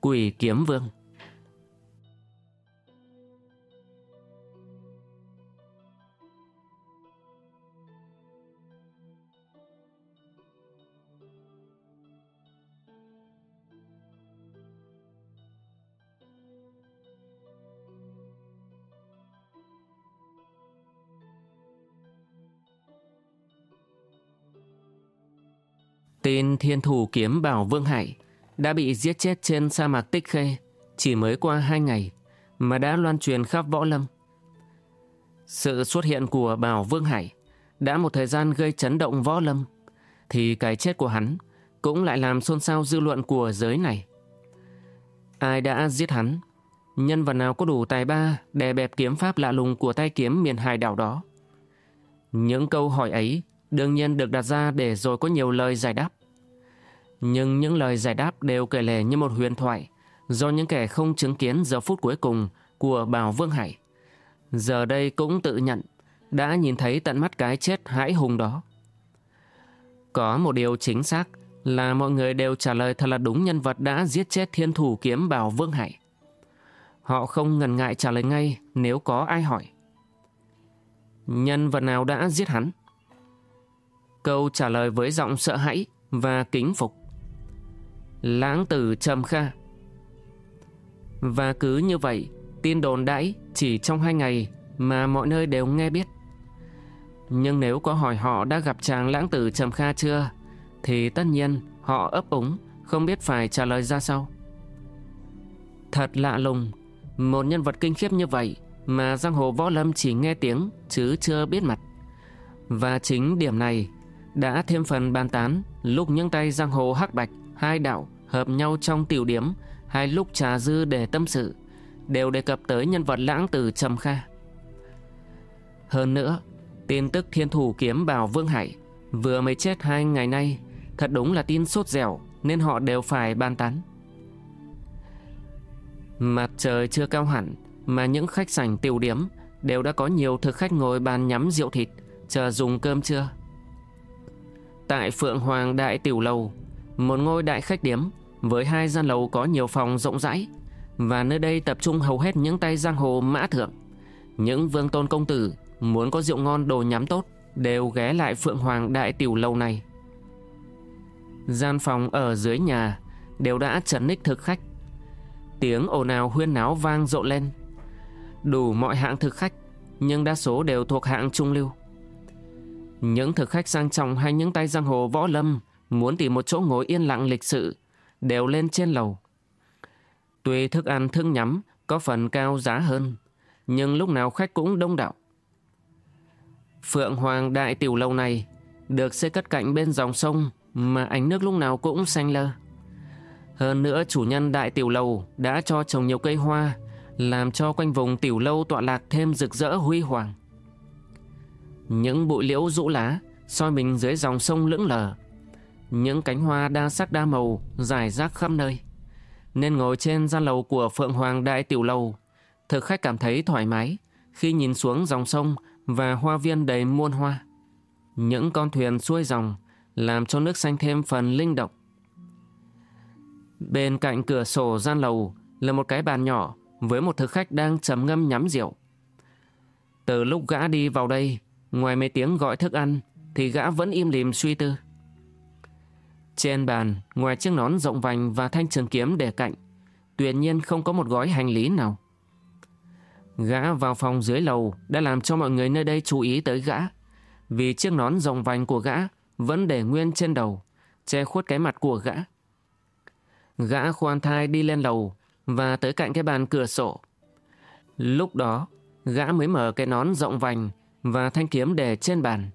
Quỷ Kiếm Vương. Tên thiên thủ kiếm bảo Vương Hải đã bị giết chết trên sa mạc Tích Khê chỉ mới qua hai ngày mà đã loan truyền khắp võ lâm. Sự xuất hiện của Bảo Vương Hải đã một thời gian gây chấn động võ lâm, thì cái chết của hắn cũng lại làm xôn xao dư luận của giới này. Ai đã giết hắn? Nhân vật nào có đủ tài ba đè bẹp kiếm pháp lạ lùng của tay kiếm miền hải đảo đó? Những câu hỏi ấy đương nhiên được đặt ra để rồi có nhiều lời giải đáp. Nhưng những lời giải đáp đều kể lể như một huyền thoại, do những kẻ không chứng kiến giờ phút cuối cùng của Bảo Vương Hải. Giờ đây cũng tự nhận, đã nhìn thấy tận mắt cái chết hãi hùng đó. Có một điều chính xác là mọi người đều trả lời thật là đúng nhân vật đã giết chết thiên thủ kiếm Bảo Vương Hải. Họ không ngần ngại trả lời ngay nếu có ai hỏi. Nhân vật nào đã giết hắn? Câu trả lời với giọng sợ hãi và kính phục. Lãng tử Trầm Kha. Và cứ như vậy, Tin đồn đãi chỉ trong hai ngày Mà mọi nơi đều nghe biết. Nhưng nếu có hỏi họ đã gặp chàng lãng tử Trầm Kha chưa, Thì tất nhiên họ ấp úng, Không biết phải trả lời ra sao. Thật lạ lùng, Một nhân vật kinh khiếp như vậy Mà giang hồ võ lâm chỉ nghe tiếng Chứ chưa biết mặt. Và chính điểm này Đã thêm phần bàn tán Lúc những tay giang hồ hắc bạch hai đạo hợp nhau trong tiểu điếm hai lúc trà dư để tâm sự đều đề cập tới nhân vật lãng tử Trầm Kha. Hơn nữa, tin tức thiên thủ kiếm bảo Vương Hải vừa mới chết hai ngày nay thật đúng là tin sốt dẻo nên họ đều phải ban tán. Mặt trời chưa cao hẳn mà những khách sảnh tiểu điếm đều đã có nhiều thực khách ngồi bàn nhắm rượu thịt chờ dùng cơm trưa. Tại Phượng Hoàng Đại Tiểu Lầu một ngôi đại khách điếm với hai gian lầu có nhiều phòng rộng rãi, và nơi đây tập trung hầu hết những tay giang hồ mã thượng. Những vương tôn công tử muốn có rượu ngon đồ nhắm tốt đều ghé lại Phượng Hoàng Đại Tiểu Lâu này. Gian phòng ở dưới nhà đều đã chấn ních thực khách. Tiếng ồn ào huyên náo vang rộ lên. Đủ mọi hạng thực khách, nhưng đa số đều thuộc hạng trung lưu. Những thực khách sang trọng hay những tay giang hồ võ lâm muốn tìm một chỗ ngồi yên lặng lịch sự, đều lên trên lầu. Tuy thức ăn thương nhắm có phần cao giá hơn, nhưng lúc nào khách cũng đông đảo. Phượng Hoàng Đại Tiểu Lâu này được xây cất cạnh bên dòng sông mà ánh nước lúc nào cũng xanh lơ. Hơn nữa chủ nhân Đại Tiểu Lâu đã cho trồng nhiều cây hoa, làm cho quanh vùng Tiểu Lâu tọa lạc thêm rực rỡ huy hoàng. Những bụi liễu rũ lá soi mình dưới dòng sông lững lờ, những cánh hoa đa sắc đa màu rải rác khắp nơi. Nên ngồi trên gian lầu của Phượng Hoàng Đại Tiểu Lầu, thực khách cảm thấy thoải mái khi nhìn xuống dòng sông và hoa viên đầy muôn hoa. Những con thuyền xuôi dòng làm cho nước xanh thêm phần linh động. Bên cạnh cửa sổ gian lầu là một cái bàn nhỏ với một thực khách đang trầm ngâm nhắm rượu. Từ lúc gã đi vào đây, ngoài mấy tiếng gọi thức ăn, thì gã vẫn im lìm suy tư. Trên bàn, ngoài chiếc nón rộng vành và thanh trường kiếm để cạnh, tuyệt nhiên không có một gói hành lý nào. Gã vào phòng dưới lầu đã làm cho mọi người nơi đây chú ý tới gã, vì chiếc nón rộng vành của gã vẫn để nguyên trên đầu, che khuất cái mặt của gã. Gã khoan thai đi lên lầu và tới cạnh cái bàn cửa sổ. Lúc đó, gã mới mở cái nón rộng vành và thanh kiếm để trên bàn.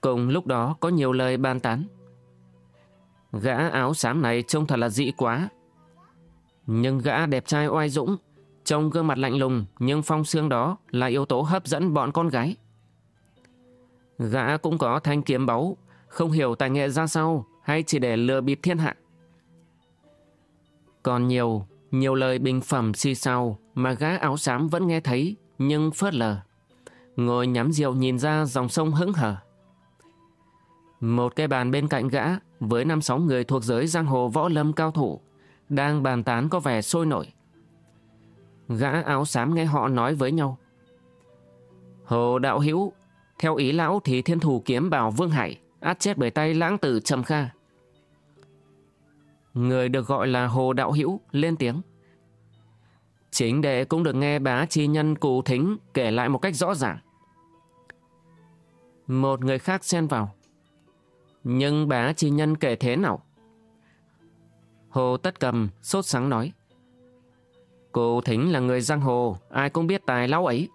Cùng lúc đó có nhiều lời bàn tán. Gã áo xám này trông thật là dị quá. Nhưng gã đẹp trai oai dũng, trông gương mặt lạnh lùng nhưng phong xương đó là yếu tố hấp dẫn bọn con gái. Gã cũng có thanh kiếm báu, không hiểu tài nghệ ra sao hay chỉ để lừa bịp thiên hạ. Còn nhiều, nhiều lời bình phẩm si sao mà gã áo xám vẫn nghe thấy nhưng phớt lờ. Ngồi nhắm rượu nhìn ra dòng sông hững hở. Một cái bàn bên cạnh gã, với năm sáu người thuộc giới giang hồ võ lâm cao thủ, đang bàn tán có vẻ sôi nổi. Gã áo xám nghe họ nói với nhau. Hồ đạo hữu, theo ý lão thì thiên thủ kiếm bảo Vương Hải, át chết bởi tay lãng tử Trầm Kha. Người được gọi là Hồ Đạo Hữu lên tiếng. Chính đệ cũng được nghe bá chi nhân cụ thính kể lại một cách rõ ràng. Một người khác xen vào. Nhưng bá chi nhân kể thế nào? Hồ Tất Cầm sốt sáng nói. cô thính là người giang hồ, ai cũng biết tài lão ấy.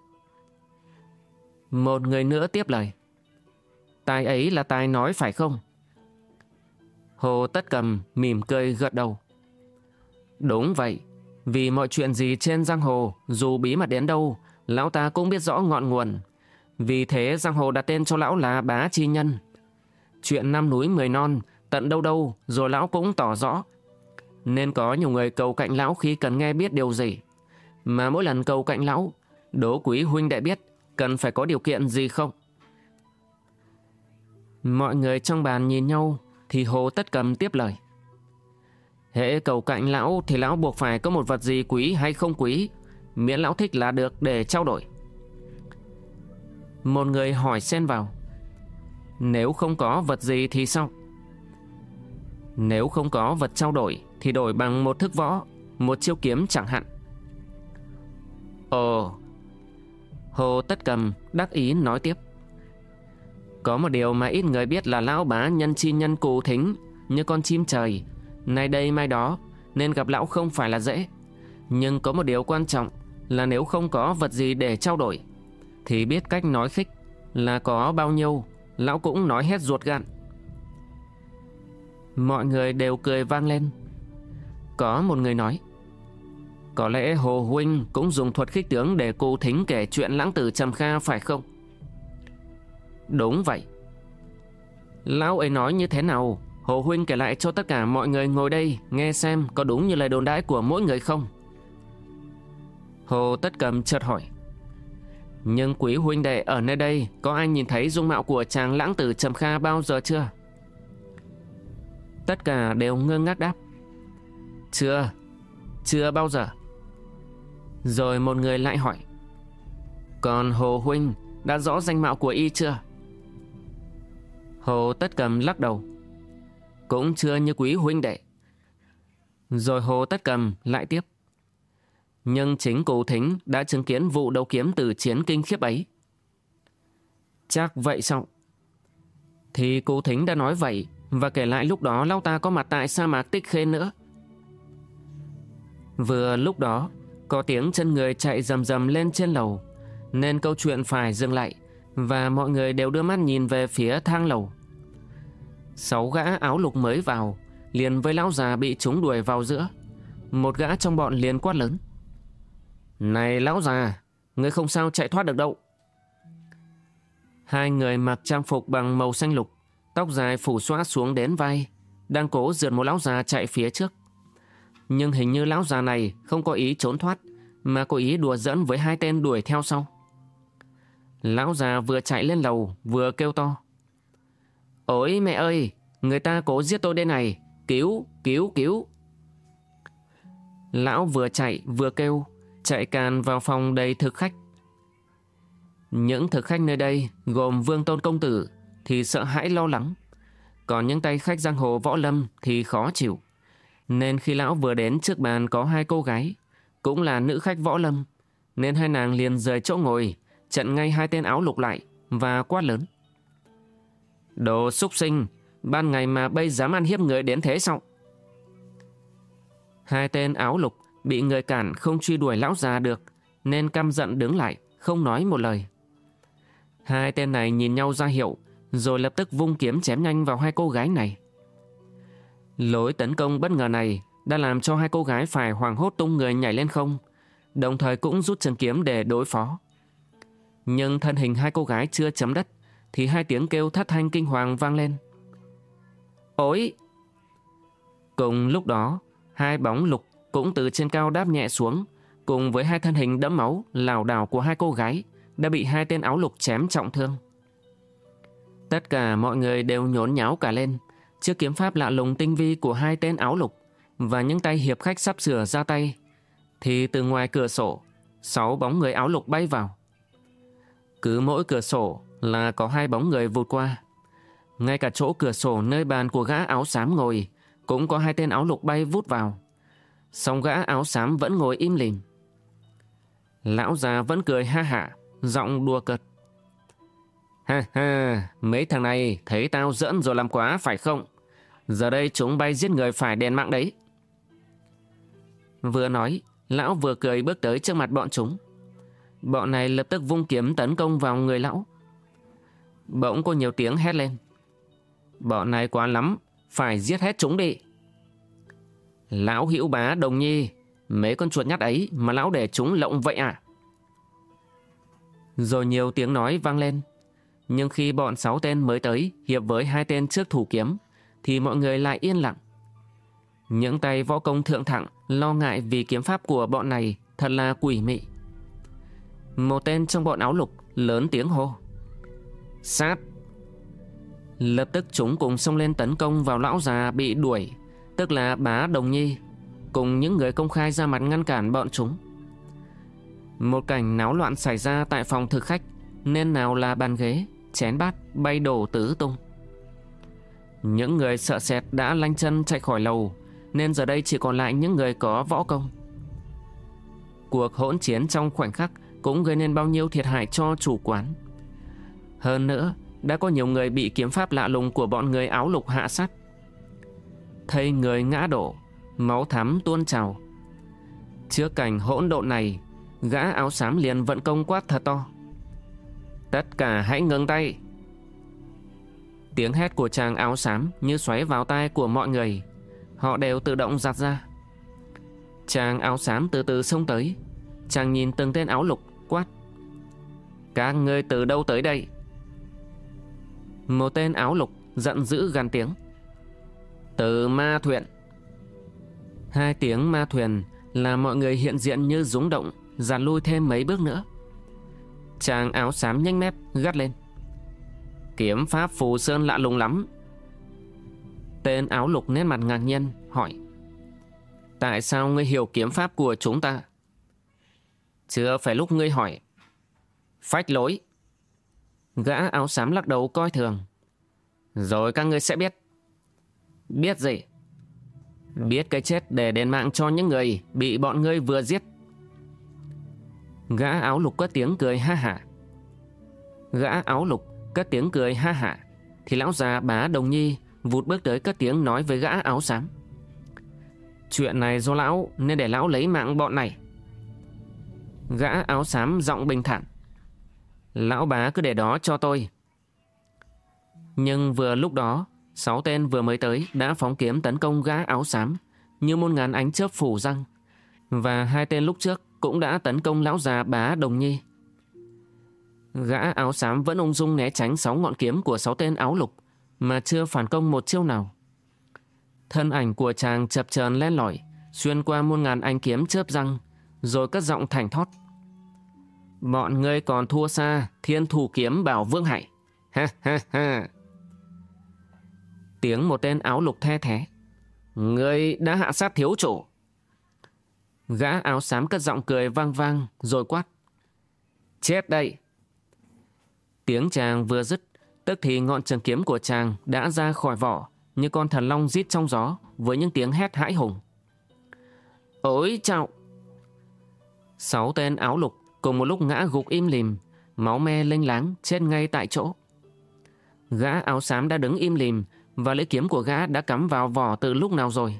Một người nữa tiếp lời. Tài ấy là tài nói phải không? Hồ Tất Cầm mỉm cười gật đầu. Đúng vậy, vì mọi chuyện gì trên giang hồ, dù bí mật đến đâu, lão ta cũng biết rõ ngọn nguồn. Vì thế giang hồ đặt tên cho lão là Bá Chi Nhân. Chuyện năm núi mười non, tận đâu đâu, rồi lão cũng tỏ rõ. Nên có nhiều người cầu cạnh lão khi cần nghe biết điều gì. Mà mỗi lần cầu cạnh lão, đố quý huynh đệ biết cần phải có điều kiện gì không? Mọi người trong bàn nhìn nhau thì Hồ Tất Cầm tiếp lời. Hệ cầu cạnh lão thì lão buộc phải có một vật gì quý hay không quý, miễn lão thích là được để trao đổi. Một người hỏi xen vào. Nếu không có vật gì thì sao? Nếu không có vật trao đổi thì đổi bằng một thức võ, một chiêu kiếm chẳng hạn. Ồ, Hồ Tất Cầm đắc ý nói tiếp. Có một điều mà ít người biết là lão bá nhân chi nhân cụ thính như con chim trời, nay đây mai đó, nên gặp lão không phải là dễ. Nhưng có một điều quan trọng là nếu không có vật gì để trao đổi, thì biết cách nói khích là có bao nhiêu, lão cũng nói hết ruột gan. Mọi người đều cười vang lên. Có một người nói, có lẽ Hồ Huynh cũng dùng thuật khích tướng để cô thính kể chuyện lãng tử Trầm Kha phải không? Đúng vậy. Lão ấy nói như thế nào? Hồ Huynh kể lại cho tất cả mọi người ngồi đây nghe xem có đúng như lời đồn đãi của mỗi người không? Hồ Tất Cầm chợt hỏi. Nhưng quý huynh đệ ở nơi đây có ai nhìn thấy dung mạo của chàng lãng tử Trầm Kha bao giờ chưa? Tất cả đều ngơ ngác đáp. Chưa, chưa bao giờ. Rồi một người lại hỏi. Còn Hồ Huynh đã rõ danh mạo của y chưa? Hồ Tất Cầm lắc đầu. Cũng chưa như quý huynh đệ. Rồi Hồ Tất Cầm lại tiếp. Nhưng chính cụ thính đã chứng kiến vụ đấu kiếm từ chiến kinh khiếp ấy. Chắc vậy sao? Thì cụ thính đã nói vậy và kể lại lúc đó lão ta có mặt tại sa mạc tích khê nữa. Vừa lúc đó, có tiếng chân người chạy rầm rầm lên trên lầu, nên câu chuyện phải dừng lại và mọi người đều đưa mắt nhìn về phía thang lầu. Sáu gã áo lục mới vào, liền với lão già bị chúng đuổi vào giữa. Một gã trong bọn liền quát lớn. Này lão già, người không sao chạy thoát được đâu. Hai người mặc trang phục bằng màu xanh lục, tóc dài phủ xóa xuống đến vai, đang cố dượt một lão già chạy phía trước. Nhưng hình như lão già này không có ý trốn thoát, mà có ý đùa dẫn với hai tên đuổi theo sau. Lão già vừa chạy lên lầu, vừa kêu to. Ôi mẹ ơi, người ta cố giết tôi đây này, cứu, cứu, cứu. Lão vừa chạy vừa kêu, chạy càn vào phòng đầy thực khách. Những thực khách nơi đây gồm Vương Tôn Công Tử thì sợ hãi lo lắng, còn những tay khách giang hồ võ lâm thì khó chịu. Nên khi lão vừa đến trước bàn có hai cô gái, cũng là nữ khách võ lâm, nên hai nàng liền rời chỗ ngồi, chặn ngay hai tên áo lục lại và quát lớn. Đồ súc sinh, ban ngày mà bây dám ăn hiếp người đến thế sao? Hai tên áo lục bị người cản không truy đuổi lão già được, nên căm giận đứng lại, không nói một lời. Hai tên này nhìn nhau ra hiệu, rồi lập tức vung kiếm chém nhanh vào hai cô gái này. Lối tấn công bất ngờ này đã làm cho hai cô gái phải hoàng hốt tung người nhảy lên không, đồng thời cũng rút chân kiếm để đối phó. Nhưng thân hình hai cô gái chưa chấm đất, thì hai tiếng kêu thất thanh kinh hoàng vang lên. Ôi! Cùng lúc đó, hai bóng lục cũng từ trên cao đáp nhẹ xuống, cùng với hai thân hình đẫm máu, lảo đảo của hai cô gái, đã bị hai tên áo lục chém trọng thương. Tất cả mọi người đều nhốn nháo cả lên, trước kiếm pháp lạ lùng tinh vi của hai tên áo lục và những tay hiệp khách sắp sửa ra tay, thì từ ngoài cửa sổ, sáu bóng người áo lục bay vào. Cứ mỗi cửa sổ là có hai bóng người vụt qua. Ngay cả chỗ cửa sổ nơi bàn của gã áo xám ngồi, cũng có hai tên áo lục bay vút vào. Song gã áo xám vẫn ngồi im lìm. Lão già vẫn cười ha hả, giọng đùa cợt. Ha ha, mấy thằng này thấy tao giỡn rồi làm quá phải không? Giờ đây chúng bay giết người phải đèn mạng đấy. Vừa nói, lão vừa cười bước tới trước mặt bọn chúng. Bọn này lập tức vung kiếm tấn công vào người lão. Bỗng có nhiều tiếng hét lên. Bọn này quá lắm, phải giết hết chúng đi. Lão hữu bá đồng nhi, mấy con chuột nhắt ấy mà lão để chúng lộng vậy à? Rồi nhiều tiếng nói vang lên. Nhưng khi bọn sáu tên mới tới hiệp với hai tên trước thủ kiếm, thì mọi người lại yên lặng. Những tay võ công thượng thẳng lo ngại vì kiếm pháp của bọn này thật là quỷ mị. Một tên trong bọn áo lục lớn tiếng hô. Sát! Lập tức chúng cùng xông lên tấn công vào lão già bị đuổi, tức là bá đồng nhi, cùng những người công khai ra mặt ngăn cản bọn chúng. Một cảnh náo loạn xảy ra tại phòng thực khách, nên nào là bàn ghế, chén bát bay đổ tứ tung. Những người sợ sệt đã lanh chân chạy khỏi lầu, nên giờ đây chỉ còn lại những người có võ công. Cuộc hỗn chiến trong khoảnh khắc cũng gây nên bao nhiêu thiệt hại cho chủ quán. Hơn nữa, đã có nhiều người bị kiếm pháp lạ lùng của bọn người áo lục hạ sát. Thấy người ngã đổ, máu thắm tuôn trào. Trước cảnh hỗn độn này, gã áo xám liền vận công quát thật to. Tất cả hãy ngừng tay. Tiếng hét của chàng áo xám như xoáy vào tai của mọi người. Họ đều tự động giặt ra. Chàng áo xám từ từ xông tới. Chàng nhìn từng tên áo lục quát. Các ngươi từ đâu tới đây? Một tên áo lục giận dữ gan tiếng. Từ ma thuyền. Hai tiếng ma thuyền là mọi người hiện diện như rúng động, dàn lui thêm mấy bước nữa. Chàng áo xám nhanh mép gắt lên. Kiếm pháp phù sơn lạ lùng lắm. Tên áo lục nét mặt ngạc nhiên hỏi. Tại sao ngươi hiểu kiếm pháp của chúng ta? Chưa phải lúc ngươi hỏi. Phách lối. Gã áo xám lắc đầu coi thường. Rồi các ngươi sẽ biết. Biết gì? Biết cái chết để đền mạng cho những người bị bọn ngươi vừa giết. Gã áo lục cất tiếng cười ha hả. Gã áo lục cất tiếng cười ha hả. Thì lão già bá đồng nhi vụt bước tới cất tiếng nói với gã áo xám. Chuyện này do lão nên để lão lấy mạng bọn này. Gã áo xám giọng bình thản. Lão bá cứ để đó cho tôi. Nhưng vừa lúc đó, sáu tên vừa mới tới đã phóng kiếm tấn công gã áo xám, như môn ngàn ánh chớp phủ răng. Và hai tên lúc trước cũng đã tấn công lão già bá đồng nhi. Gã áo xám vẫn ung dung né tránh sáu ngọn kiếm của sáu tên áo lục, mà chưa phản công một chiêu nào. Thân ảnh của chàng chập chờn len lỏi, xuyên qua muôn ngàn ánh kiếm chớp răng, rồi cất giọng thảnh thót. Bọn ngươi còn thua xa, thiên thủ kiếm bảo vương hại. Ha ha ha. Tiếng một tên áo lục the thế. Ngươi đã hạ sát thiếu chủ. Gã áo xám cất giọng cười vang vang rồi quát. Chết đây. Tiếng chàng vừa dứt, tức thì ngọn trường kiếm của chàng đã ra khỏi vỏ như con thần long rít trong gió với những tiếng hét hãi hùng. Ôi chào! Sáu tên áo lục cùng một lúc ngã gục im lìm, máu me lênh láng chết ngay tại chỗ. Gã áo xám đã đứng im lìm và lưỡi kiếm của gã đã cắm vào vỏ từ lúc nào rồi.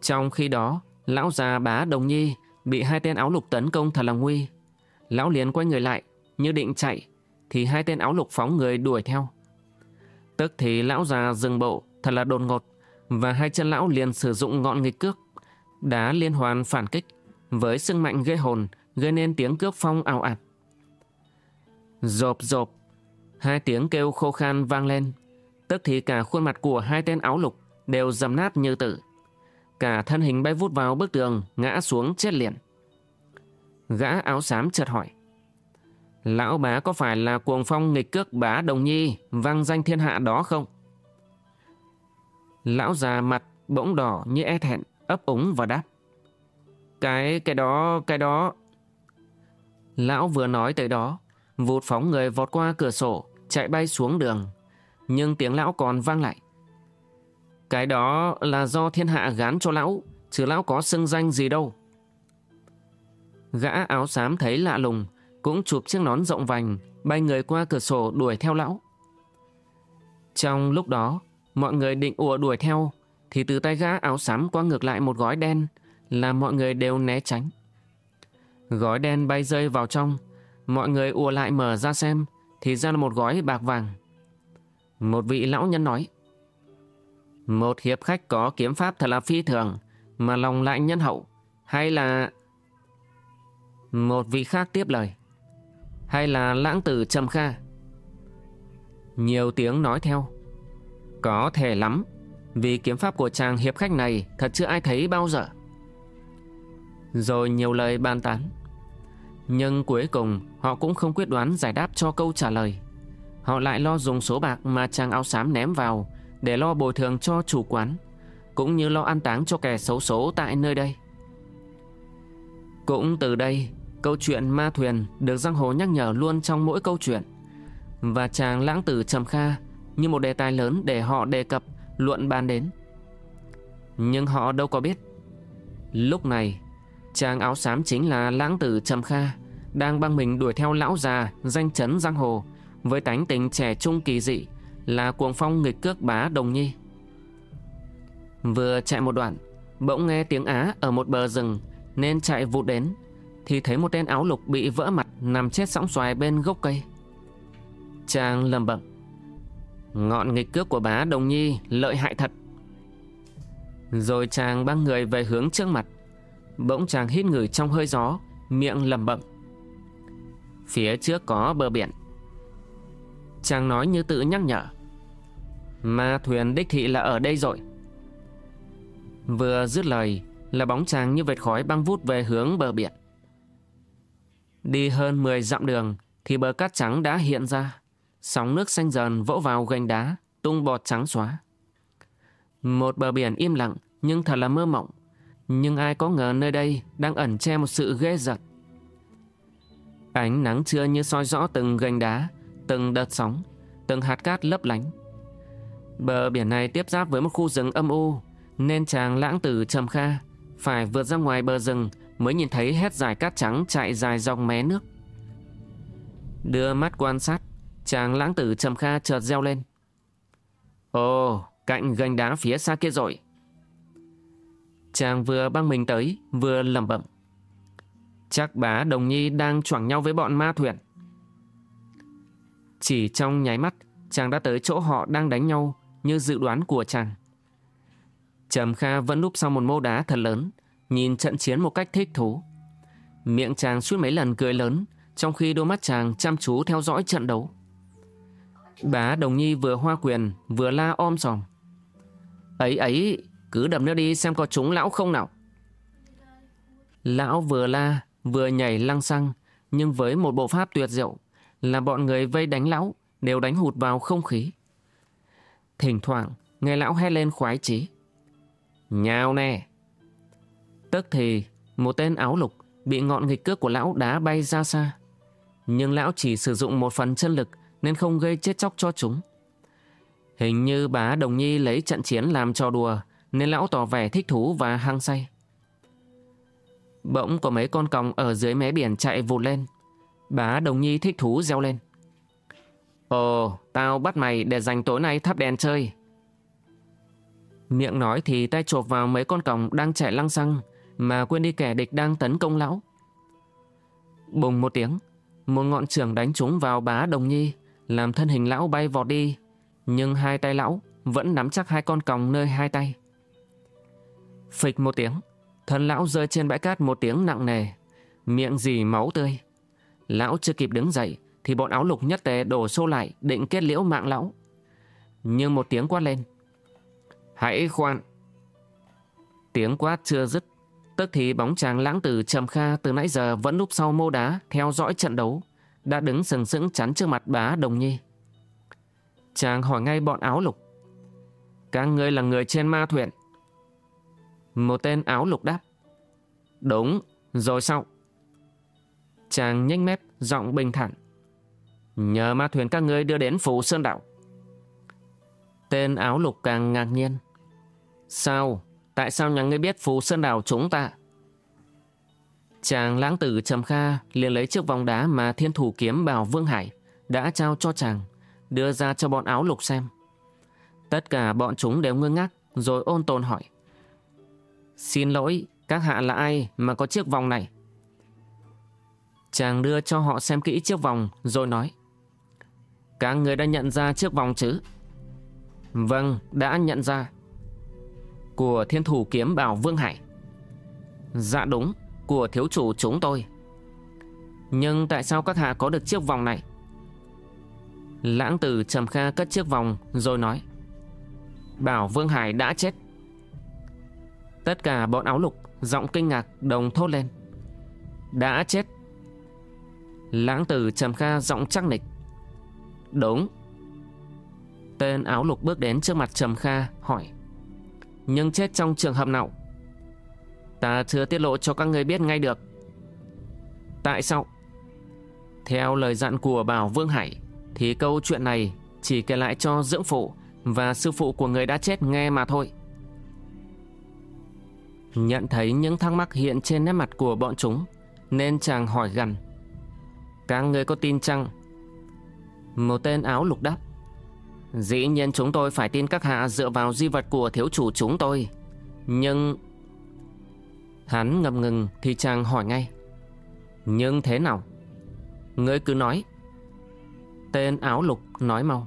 Trong khi đó, lão già bá đồng nhi bị hai tên áo lục tấn công thật là nguy. Lão liền quay người lại, như định chạy, thì hai tên áo lục phóng người đuổi theo. Tức thì lão già dừng bộ, thật là đột ngột, và hai chân lão liền sử dụng ngọn nghịch cước, đá liên hoàn phản kích, với sức mạnh gây hồn, gây nên tiếng cước phong ảo ạt. Rộp rộp, hai tiếng kêu khô khan vang lên, tức thì cả khuôn mặt của hai tên áo lục đều dầm nát như tử. Cả thân hình bay vút vào bức tường, ngã xuống chết liền. Gã áo xám chợt hỏi. Lão bá có phải là cuồng phong nghịch cước bá đồng nhi vang danh thiên hạ đó không? Lão già mặt bỗng đỏ như e thẹn, ấp úng và đáp. Cái, cái đó, cái đó. Lão vừa nói tới đó, vụt phóng người vọt qua cửa sổ, chạy bay xuống đường. Nhưng tiếng lão còn vang lại. Cái đó là do thiên hạ gán cho lão, chứ lão có xưng danh gì đâu. Gã áo xám thấy lạ lùng, cũng chụp chiếc nón rộng vành, bay người qua cửa sổ đuổi theo lão. Trong lúc đó, mọi người định ùa đuổi theo, thì từ tay gã áo xám qua ngược lại một gói đen, làm mọi người đều né tránh. Gói đen bay rơi vào trong, mọi người ùa lại mở ra xem, thì ra là một gói bạc vàng. Một vị lão nhân nói, Một hiệp khách có kiếm pháp thật là phi thường, mà lòng lại nhân hậu, hay là... Một vị khác tiếp lời, hay là lãng tử Trầm Kha? Nhiều tiếng nói theo, có thể lắm, vì kiếm pháp của chàng hiệp khách này thật chưa ai thấy bao giờ. Rồi nhiều lời bàn tán. Nhưng cuối cùng họ cũng không quyết đoán giải đáp cho câu trả lời. Họ lại lo dùng số bạc mà chàng áo xám ném vào để lo bồi thường cho chủ quán, cũng như lo an táng cho kẻ xấu số tại nơi đây. Cũng từ đây, câu chuyện ma thuyền được giang hồ nhắc nhở luôn trong mỗi câu chuyện. Và chàng lãng tử Trầm Kha như một đề tài lớn để họ đề cập, luận bàn đến. Nhưng họ đâu có biết. Lúc này, chàng áo xám chính là lãng tử Trầm Kha, đang băng mình đuổi theo lão già, danh chấn giang hồ, với tánh tình trẻ trung kỳ dị, là cuồng phong nghịch cước bá đồng nhi. Vừa chạy một đoạn, bỗng nghe tiếng Á ở một bờ rừng, nên chạy vụt đến, thì thấy một tên áo lục bị vỡ mặt nằm chết sóng xoài bên gốc cây. Chàng lầm bẩm Ngọn nghịch cước của bá Đồng Nhi lợi hại thật. Rồi chàng băng người về hướng trước mặt. Bỗng chàng hít ngửi trong hơi gió, miệng lẩm bẩm. Phía trước có bờ biển. Chàng nói như tự nhắc nhở. Ma thuyền đích thị là ở đây rồi. Vừa dứt lời là bóng chàng như vệt khói băng vút về hướng bờ biển. Đi hơn 10 dặm đường thì bờ cát trắng đã hiện ra. Sóng nước xanh dần vỗ vào gành đá, tung bọt trắng xóa. Một bờ biển im lặng nhưng thật là mơ mộng. Nhưng ai có ngờ nơi đây đang ẩn che một sự ghê giật. Ánh nắng trưa như soi rõ từng gành đá, từng đợt sóng, từng hạt cát lấp lánh. Bờ biển này tiếp giáp với một khu rừng âm u, nên chàng lãng tử trầm kha phải vượt ra ngoài bờ rừng mới nhìn thấy hết dải cát trắng chạy dài dọc mé nước. Đưa mắt quan sát, Chàng lãng tử trầm kha chợt reo lên. Ồ, cạnh gành đá phía xa kia rồi. Chàng vừa băng mình tới, vừa lẩm bẩm. Chắc bá đồng nhi đang choảng nhau với bọn ma thuyền. Chỉ trong nháy mắt, chàng đã tới chỗ họ đang đánh nhau như dự đoán của chàng. Trầm Kha vẫn núp sau một mô đá thật lớn, nhìn trận chiến một cách thích thú. Miệng chàng suốt mấy lần cười lớn, trong khi đôi mắt chàng chăm chú theo dõi trận đấu. Bá Đồng Nhi vừa hoa quyền vừa la om sòm. Ấy ấy, cứ đập nữa đi xem có chúng lão không nào. Lão vừa la vừa nhảy lăng xăng nhưng với một bộ pháp tuyệt diệu là bọn người vây đánh lão đều đánh hụt vào không khí. Thỉnh thoảng người lão hét lên khoái chí. Nhào nè! Tức thì, một tên áo lục bị ngọn nghịch cước của lão đá bay ra xa. Nhưng lão chỉ sử dụng một phần chân lực nên không gây chết chóc cho chúng. Hình như bá Đồng Nhi lấy trận chiến làm trò đùa nên lão tỏ vẻ thích thú và hăng say. Bỗng có mấy con còng ở dưới mé biển chạy vụt lên. Bá Đồng Nhi thích thú reo lên. Ồ, tao bắt mày để dành tối nay thắp đèn chơi. Miệng nói thì tay chộp vào mấy con còng đang chạy lăng xăng mà quên đi kẻ địch đang tấn công lão. Bùng một tiếng, một ngọn trường đánh trúng vào bá Đồng Nhi làm thân hình lão bay vọt đi, nhưng hai tay lão vẫn nắm chắc hai con còng nơi hai tay. Phịch một tiếng, thân lão rơi trên bãi cát một tiếng nặng nề, miệng dì máu tươi. Lão chưa kịp đứng dậy thì bọn áo lục nhất tề đổ xô lại định kết liễu mạng lão. Nhưng một tiếng quát lên. Hãy khoan! Tiếng quát chưa dứt, tức thì bóng chàng lãng tử Trầm Kha từ nãy giờ vẫn núp sau mô đá theo dõi trận đấu, đã đứng sừng sững chắn trước mặt bá Đồng Nhi. Chàng hỏi ngay bọn áo lục. Các ngươi là người trên ma thuyền. Một tên áo lục đáp. Đúng, rồi sao? Chàng nhếch mép, giọng bình thản. Nhờ ma thuyền các ngươi đưa đến phủ Sơn Đạo. Tên áo lục càng ngạc nhiên. Sao? Tại sao nhà ngươi biết phủ Sơn Đảo chúng ta? Chàng lãng tử Trầm Kha liền lấy chiếc vòng đá mà thiên thủ kiếm bảo Vương Hải đã trao cho chàng, đưa ra cho bọn áo lục xem. Tất cả bọn chúng đều ngơ ngác rồi ôn tồn hỏi. Xin lỗi, các hạ là ai mà có chiếc vòng này? Chàng đưa cho họ xem kỹ chiếc vòng rồi nói. Các người đã nhận ra chiếc vòng chứ? Vâng, đã nhận ra. Của thiên thủ kiếm bảo Vương Hải. Dạ đúng, của thiếu chủ chúng tôi. Nhưng tại sao các hạ có được chiếc vòng này? Lãng tử trầm kha cất chiếc vòng rồi nói. Bảo Vương Hải đã chết. Tất cả bọn áo lục giọng kinh ngạc đồng thốt lên. Đã chết. Lãng tử trầm kha giọng chắc nịch. Đúng. Tên áo lục bước đến trước mặt trầm kha hỏi. Nhưng chết trong trường hợp nào? Ta chưa tiết lộ cho các người biết ngay được. Tại sao? Theo lời dặn của Bảo Vương Hải, thì câu chuyện này chỉ kể lại cho dưỡng phụ và sư phụ của người đã chết nghe mà thôi. Nhận thấy những thắc mắc hiện trên nét mặt của bọn chúng, nên chàng hỏi gần. Các người có tin chăng? Một tên áo lục đáp. Dĩ nhiên chúng tôi phải tin các hạ dựa vào di vật của thiếu chủ chúng tôi. Nhưng... Hắn ngập ngừng thì chàng hỏi ngay. Nhưng thế nào? Ngươi cứ nói. Tên áo lục nói mau.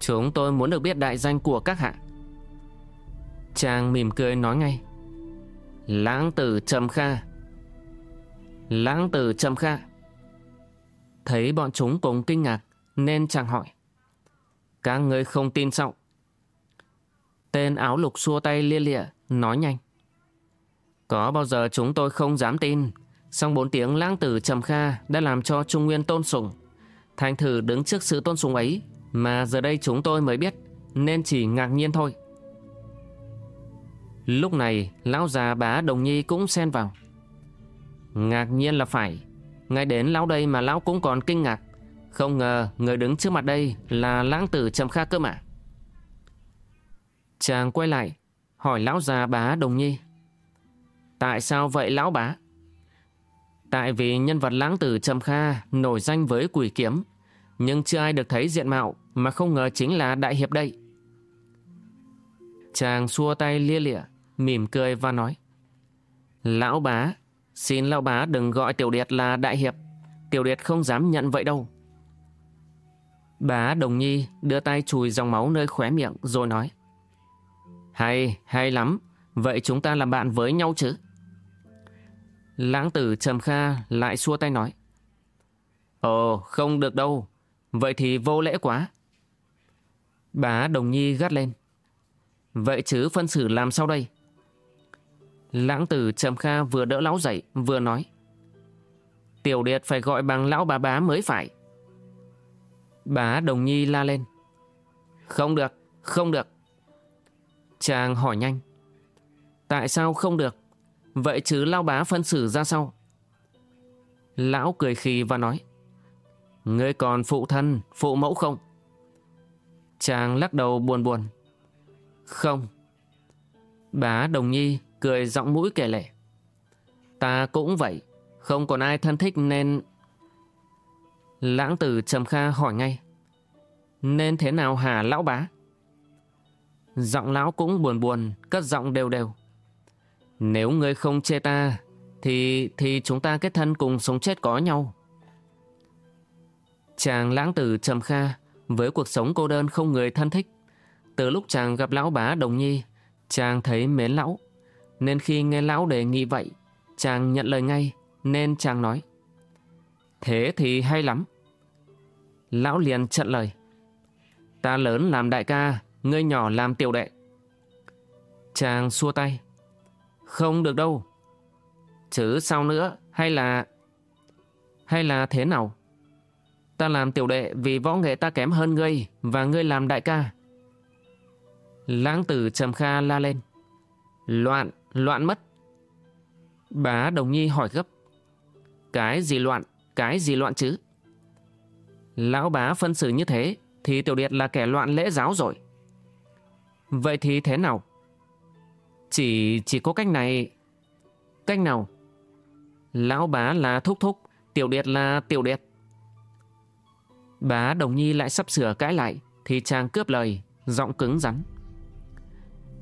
Chúng tôi muốn được biết đại danh của các hạ. Chàng mỉm cười nói ngay. Lãng tử Trầm Kha. Lãng tử Trầm Kha. Thấy bọn chúng cùng kinh ngạc nên chàng hỏi. Các ngươi không tin sao? Tên áo lục xua tay lia lịa, nói nhanh. Có bao giờ chúng tôi không dám tin, song bốn tiếng lãng tử trầm kha đã làm cho Trung Nguyên tôn sùng. Thành thử đứng trước sự tôn sùng ấy, mà giờ đây chúng tôi mới biết, nên chỉ ngạc nhiên thôi. Lúc này, lão già bá Đồng Nhi cũng xen vào. Ngạc nhiên là phải, ngay đến lão đây mà lão cũng còn kinh ngạc. Không ngờ người đứng trước mặt đây là lãng tử Trầm Kha cơ mà. Chàng quay lại, hỏi lão già bá Đồng Nhi. Tại sao vậy lão bá? Tại vì nhân vật lãng tử Trầm Kha nổi danh với quỷ kiếm, nhưng chưa ai được thấy diện mạo mà không ngờ chính là đại hiệp đây. Chàng xua tay lia lịa, mỉm cười và nói. Lão bá, xin lão bá đừng gọi tiểu điệt là đại hiệp. Tiểu điệt không dám nhận vậy đâu. Bá Đồng Nhi đưa tay chùi dòng máu nơi khóe miệng rồi nói. Hay, hay lắm. Vậy chúng ta làm bạn với nhau chứ? Lãng tử Trầm Kha lại xua tay nói. Ồ, không được đâu. Vậy thì vô lễ quá. Bá Đồng Nhi gắt lên. Vậy chứ phân xử làm sao đây? Lãng tử Trầm Kha vừa đỡ lão dậy vừa nói. Tiểu Điệt phải gọi bằng lão bà bá mới phải. Bá Đồng Nhi la lên. Không được, không được. Chàng hỏi nhanh. Tại sao không được? Vậy chứ lao bá phân xử ra sao? Lão cười khì và nói. Ngươi còn phụ thân, phụ mẫu không? Chàng lắc đầu buồn buồn. Không. Bá Đồng Nhi cười giọng mũi kể lể. Ta cũng vậy, không còn ai thân thích nên Lãng tử Trầm Kha hỏi ngay. Nên thế nào hả lão bá? Giọng lão cũng buồn buồn, cất giọng đều đều. Nếu ngươi không chê ta, thì thì chúng ta kết thân cùng sống chết có nhau. Chàng lãng tử Trầm Kha với cuộc sống cô đơn không người thân thích, Từ lúc chàng gặp lão bá Đồng Nhi, chàng thấy mến lão. Nên khi nghe lão đề nghị vậy, chàng nhận lời ngay, nên chàng nói. Thế thì hay lắm. Lão liền chặn lời. Ta lớn làm đại ca, ngươi nhỏ làm tiểu đệ. Chàng xua tay. Không được đâu. Chứ sao nữa, hay là... Hay là thế nào? Ta làm tiểu đệ vì võ nghệ ta kém hơn ngươi và ngươi làm đại ca. Lãng tử trầm kha la lên. Loạn, loạn mất. Bá Đồng Nhi hỏi gấp. Cái gì loạn, cái gì loạn chứ? Lão bá phân xử như thế thì tiểu điệt là kẻ loạn lễ giáo rồi. Vậy thì thế nào? Chỉ chỉ có cách này. Cách nào? Lão bá là thúc thúc, tiểu điệt là tiểu điệt. Bá Đồng Nhi lại sắp sửa cãi lại thì chàng cướp lời, giọng cứng rắn.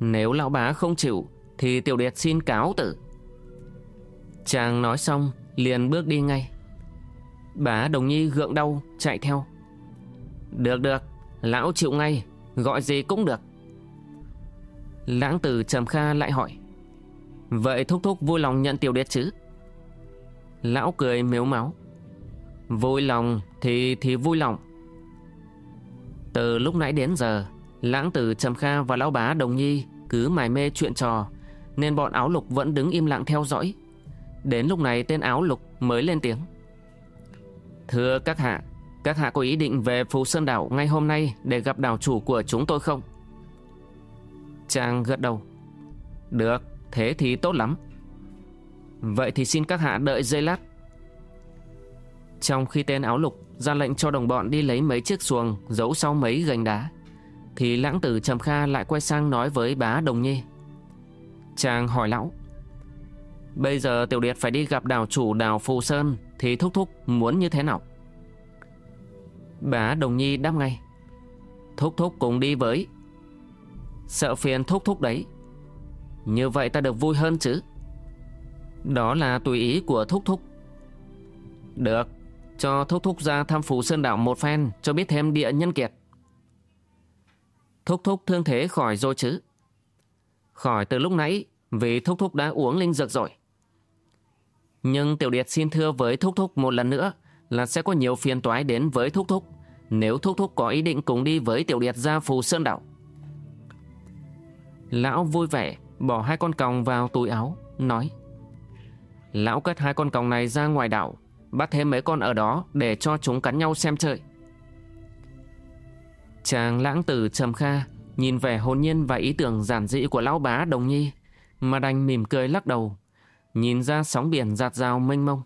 Nếu lão bá không chịu thì tiểu điệt xin cáo tử. Chàng nói xong liền bước đi ngay. Bá Đồng Nhi gượng đau chạy theo. Được được, lão chịu ngay, gọi gì cũng được. Lãng tử Trầm Kha lại hỏi. Vậy thúc thúc vui lòng nhận tiểu điệt chứ? Lão cười mếu máu. Vui lòng thì thì vui lòng. Từ lúc nãy đến giờ, lãng tử Trầm Kha và lão bá Đồng Nhi cứ mải mê chuyện trò, nên bọn áo lục vẫn đứng im lặng theo dõi. Đến lúc này tên áo lục mới lên tiếng. Thưa các hạ, các hạ có ý định về Phú Sơn Đảo ngay hôm nay để gặp đảo chủ của chúng tôi không? Chàng gật đầu. Được, thế thì tốt lắm. Vậy thì xin các hạ đợi giây lát. Trong khi tên áo lục ra lệnh cho đồng bọn đi lấy mấy chiếc xuồng giấu sau mấy gành đá, thì lãng tử Trầm Kha lại quay sang nói với bá Đồng Nhi. Chàng hỏi lão. Bây giờ Tiểu Điệt phải đi gặp đảo chủ đảo Phù Sơn thì thúc thúc muốn như thế nào? Bá Đồng Nhi đáp ngay. Thúc thúc cùng đi với. Sợ phiền thúc thúc đấy. Như vậy ta được vui hơn chứ. Đó là tùy ý của thúc thúc. Được, cho thúc thúc ra thăm Phù Sơn đảo một phen cho biết thêm địa nhân kiệt. Thúc thúc thương thế khỏi rồi chứ? Khỏi từ lúc nãy vì thúc thúc đã uống linh dược rồi. Nhưng Tiểu Điệt xin thưa với Thúc Thúc một lần nữa là sẽ có nhiều phiền toái đến với Thúc Thúc nếu Thúc Thúc có ý định cùng đi với Tiểu Điệt ra Phù Sơn Đảo. Lão vui vẻ bỏ hai con còng vào túi áo, nói Lão cất hai con còng này ra ngoài đảo, bắt thêm mấy con ở đó để cho chúng cắn nhau xem chơi. Chàng lãng tử trầm kha nhìn vẻ hồn nhiên và ý tưởng giản dị của lão bá đồng nhi mà đành mỉm cười lắc đầu nhìn ra sóng biển giạt rào mênh mông.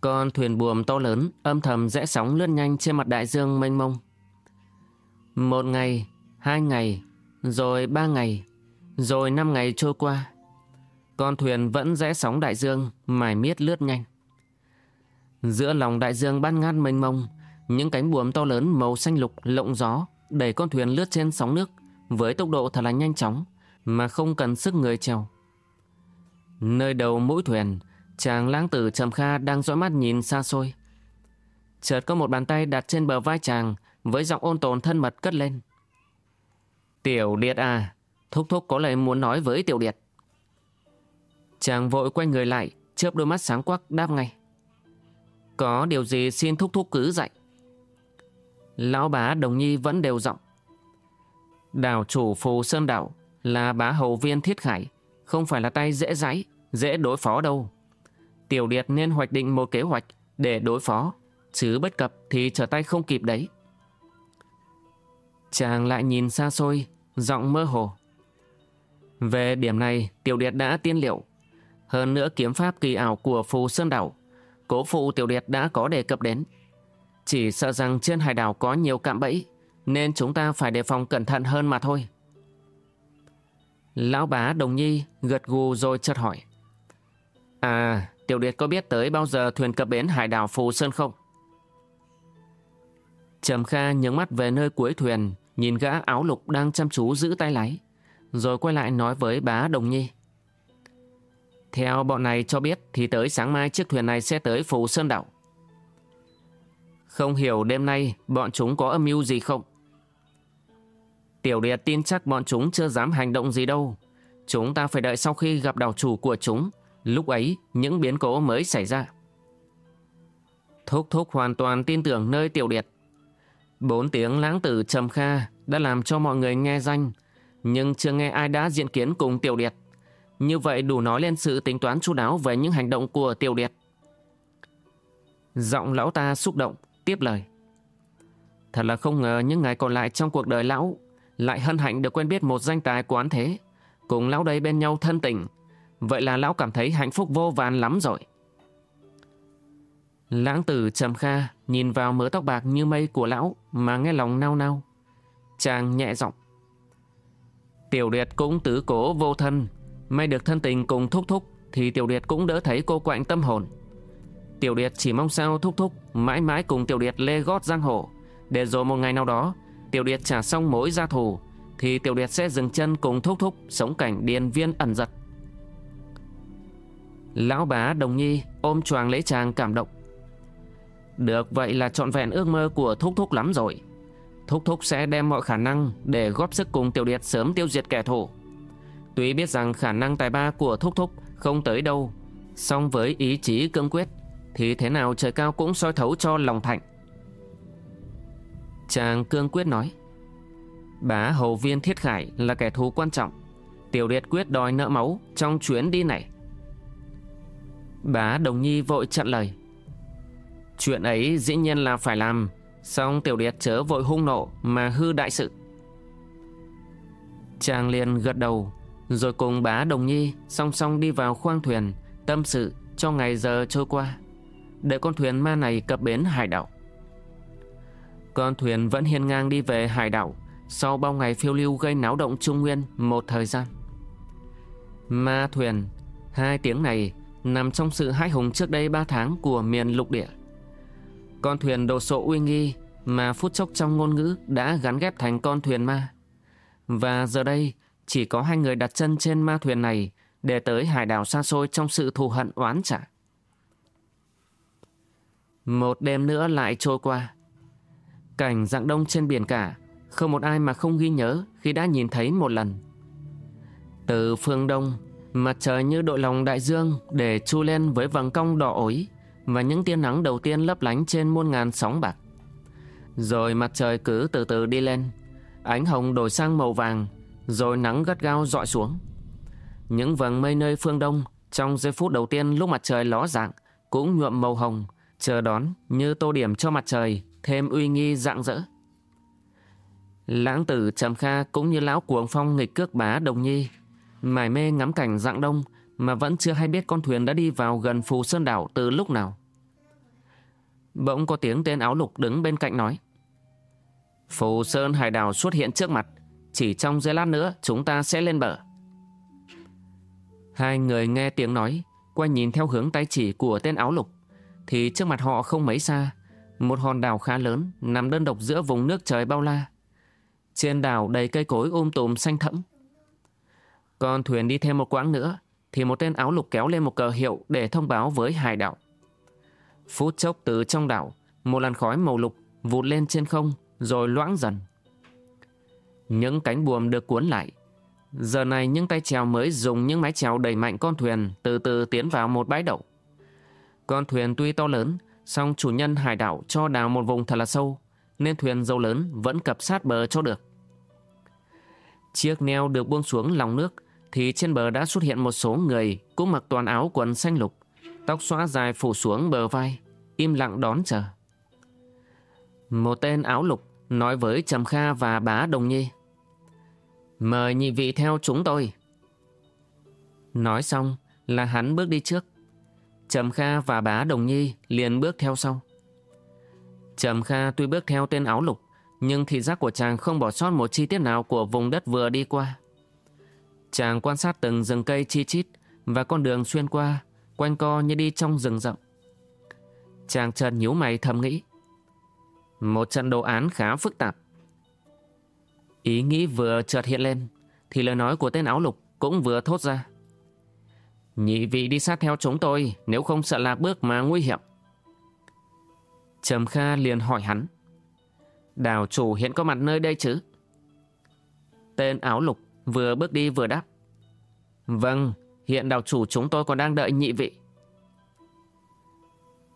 Con thuyền buồm to lớn âm thầm rẽ sóng lướt nhanh trên mặt đại dương mênh mông. Một ngày, hai ngày, rồi ba ngày, rồi năm ngày trôi qua. Con thuyền vẫn rẽ sóng đại dương, mải miết lướt nhanh. Giữa lòng đại dương ban ngát mênh mông, những cánh buồm to lớn màu xanh lục lộng gió đẩy con thuyền lướt trên sóng nước với tốc độ thật là nhanh chóng mà không cần sức người trèo. Nơi đầu mũi thuyền, chàng lãng tử Trầm Kha đang dõi mắt nhìn xa xôi. Chợt có một bàn tay đặt trên bờ vai chàng với giọng ôn tồn thân mật cất lên. Tiểu Điệt à, Thúc Thúc có lời muốn nói với Tiểu Điệt. Chàng vội quay người lại, chớp đôi mắt sáng quắc đáp ngay. Có điều gì xin Thúc Thúc cứ dạy. Lão bá Đồng Nhi vẫn đều giọng. Đảo chủ Phù Sơn Đảo là bá hầu viên Thiết Khải, không phải là tay dễ dãi, dễ đối phó đâu. Tiểu Điệt nên hoạch định một kế hoạch để đối phó, chứ bất cập thì trở tay không kịp đấy. Chàng lại nhìn xa xôi, giọng mơ hồ. Về điểm này, Tiểu Điệt đã tiên liệu. Hơn nữa kiếm pháp kỳ ảo của Phù Sơn Đảo, cố phụ Tiểu Điệt đã có đề cập đến. Chỉ sợ rằng trên hải đảo có nhiều cạm bẫy, nên chúng ta phải đề phòng cẩn thận hơn mà thôi. Lão bá đồng nhi gật gù rồi chợt hỏi. À, Tiểu Điệt có biết tới bao giờ thuyền cập bến hải đảo Phù Sơn không? Trầm Kha nhướng mắt về nơi cuối thuyền, nhìn gã áo lục đang chăm chú giữ tay lái, rồi quay lại nói với bá Đồng Nhi. Theo bọn này cho biết thì tới sáng mai chiếc thuyền này sẽ tới Phù Sơn Đảo. Không hiểu đêm nay bọn chúng có âm mưu gì không? Tiểu Điệt tin chắc bọn chúng chưa dám hành động gì đâu. Chúng ta phải đợi sau khi gặp đảo chủ của chúng. Lúc ấy, những biến cố mới xảy ra. Thúc Thúc hoàn toàn tin tưởng nơi Tiểu Điệt. Bốn tiếng lãng tử Trầm Kha đã làm cho mọi người nghe danh, nhưng chưa nghe ai đã diện kiến cùng Tiểu Điệt. Như vậy đủ nói lên sự tính toán chu đáo về những hành động của Tiểu Điệt. Giọng lão ta xúc động, tiếp lời. Thật là không ngờ những ngày còn lại trong cuộc đời lão lại hân hạnh được quen biết một danh tài quán thế, cùng lão đây bên nhau thân tình. Vậy là lão cảm thấy hạnh phúc vô vàn lắm rồi. Lãng tử trầm kha nhìn vào mớ tóc bạc như mây của lão mà nghe lòng nao nao. Chàng nhẹ giọng. Tiểu Điệt cũng tứ cố vô thân, may được thân tình cùng thúc thúc thì Tiểu Điệt cũng đỡ thấy cô quạnh tâm hồn. Tiểu Điệt chỉ mong sao thúc thúc mãi mãi cùng Tiểu Điệt lê gót giang hồ, để rồi một ngày nào đó Tiểu Điệt trả xong mối gia thù thì Tiểu Điệt sẽ dừng chân cùng thúc thúc sống cảnh điền viên ẩn giật. Lão bá đồng nhi ôm choàng lễ chàng cảm động. Được vậy là trọn vẹn ước mơ của Thúc Thúc lắm rồi. Thúc Thúc sẽ đem mọi khả năng để góp sức cùng Tiểu Điệt sớm tiêu diệt kẻ thù. Tuy biết rằng khả năng tài ba của Thúc Thúc không tới đâu, song với ý chí cương quyết thì thế nào trời cao cũng soi thấu cho lòng thạnh. Chàng cương quyết nói, Bá hầu viên thiết khải là kẻ thù quan trọng, Tiểu liệt quyết đòi nợ máu trong chuyến đi này. Bá Đồng Nhi vội chặn lời, Chuyện ấy dĩ nhiên là phải làm Xong tiểu liệt chớ vội hung nộ Mà hư đại sự. Chàng liền gật đầu, Rồi cùng bá đồng nhi Song song đi vào khoang thuyền, Tâm sự cho ngày giờ trôi qua. Để con thuyền ma này cập bến hải đảo Con thuyền vẫn hiên ngang đi về hải đảo Sau bao ngày phiêu lưu gây náo động trung nguyên Một thời gian Ma thuyền, Hai tiếng này nằm trong sự hãi hùng trước đây ba tháng của miền lục địa con thuyền đồ sộ uy nghi mà phút chốc trong ngôn ngữ đã gắn ghép thành con thuyền ma. Và giờ đây, chỉ có hai người đặt chân trên ma thuyền này để tới hải đảo xa xôi trong sự thù hận oán trả. Một đêm nữa lại trôi qua. Cảnh dạng đông trên biển cả, không một ai mà không ghi nhớ khi đã nhìn thấy một lần. Từ phương đông, mặt trời như đội lòng đại dương để chu lên với vầng cong đỏ ối và những tia nắng đầu tiên lấp lánh trên muôn ngàn sóng bạc. Rồi mặt trời cứ từ từ đi lên, ánh hồng đổi sang màu vàng, rồi nắng gắt gao dọi xuống. Những vầng mây nơi phương đông trong giây phút đầu tiên lúc mặt trời ló dạng cũng nhuộm màu hồng, chờ đón như tô điểm cho mặt trời thêm uy nghi rạng rỡ. Lãng tử Trầm Kha cũng như lão cuồng phong nghịch cước bá đồng nhi, mải mê ngắm cảnh dạng đông mà vẫn chưa hay biết con thuyền đã đi vào gần phù sơn đảo từ lúc nào. Bỗng có tiếng tên áo lục đứng bên cạnh nói. Phù Sơn Hải Đảo xuất hiện trước mặt. Chỉ trong giây lát nữa chúng ta sẽ lên bờ. Hai người nghe tiếng nói, quay nhìn theo hướng tay chỉ của tên áo lục. Thì trước mặt họ không mấy xa, một hòn đảo khá lớn nằm đơn độc giữa vùng nước trời bao la. Trên đảo đầy cây cối ôm tùm xanh thẫm. Con thuyền đi thêm một quãng nữa, thì một tên áo lục kéo lên một cờ hiệu để thông báo với hải đảo. Phút chốc từ trong đảo, một làn khói màu lục vụt lên trên không rồi loãng dần. Những cánh buồm được cuốn lại. Giờ này những tay chèo mới dùng những mái chèo đẩy mạnh con thuyền từ từ tiến vào một bãi đậu. Con thuyền tuy to lớn, song chủ nhân hải đảo cho đào một vùng thật là sâu, nên thuyền dâu lớn vẫn cập sát bờ cho được. Chiếc neo được buông xuống lòng nước, thì trên bờ đã xuất hiện một số người cũng mặc toàn áo quần xanh lục, tóc xóa dài phủ xuống bờ vai, im lặng đón chờ. Một tên áo lục nói với Trầm Kha và bá Đồng Nhi. Mời nhị vị theo chúng tôi. Nói xong là hắn bước đi trước. Trầm Kha và bá Đồng Nhi liền bước theo sau. Trầm Kha tuy bước theo tên áo lục, nhưng thị giác của chàng không bỏ sót một chi tiết nào của vùng đất vừa đi qua. Chàng quan sát từng rừng cây chi chít và con đường xuyên qua, quanh co như đi trong rừng rậm. Chàng chợt nhíu mày thầm nghĩ. Một trận đồ án khá phức tạp. Ý nghĩ vừa chợt hiện lên, thì lời nói của tên áo lục cũng vừa thốt ra. Nhị vị đi sát theo chúng tôi, nếu không sợ lạc bước mà nguy hiểm. Trầm Kha liền hỏi hắn. Đào chủ hiện có mặt nơi đây chứ? Tên áo lục vừa bước đi vừa đáp. Vâng, hiện đào chủ chúng tôi còn đang đợi nhị vị.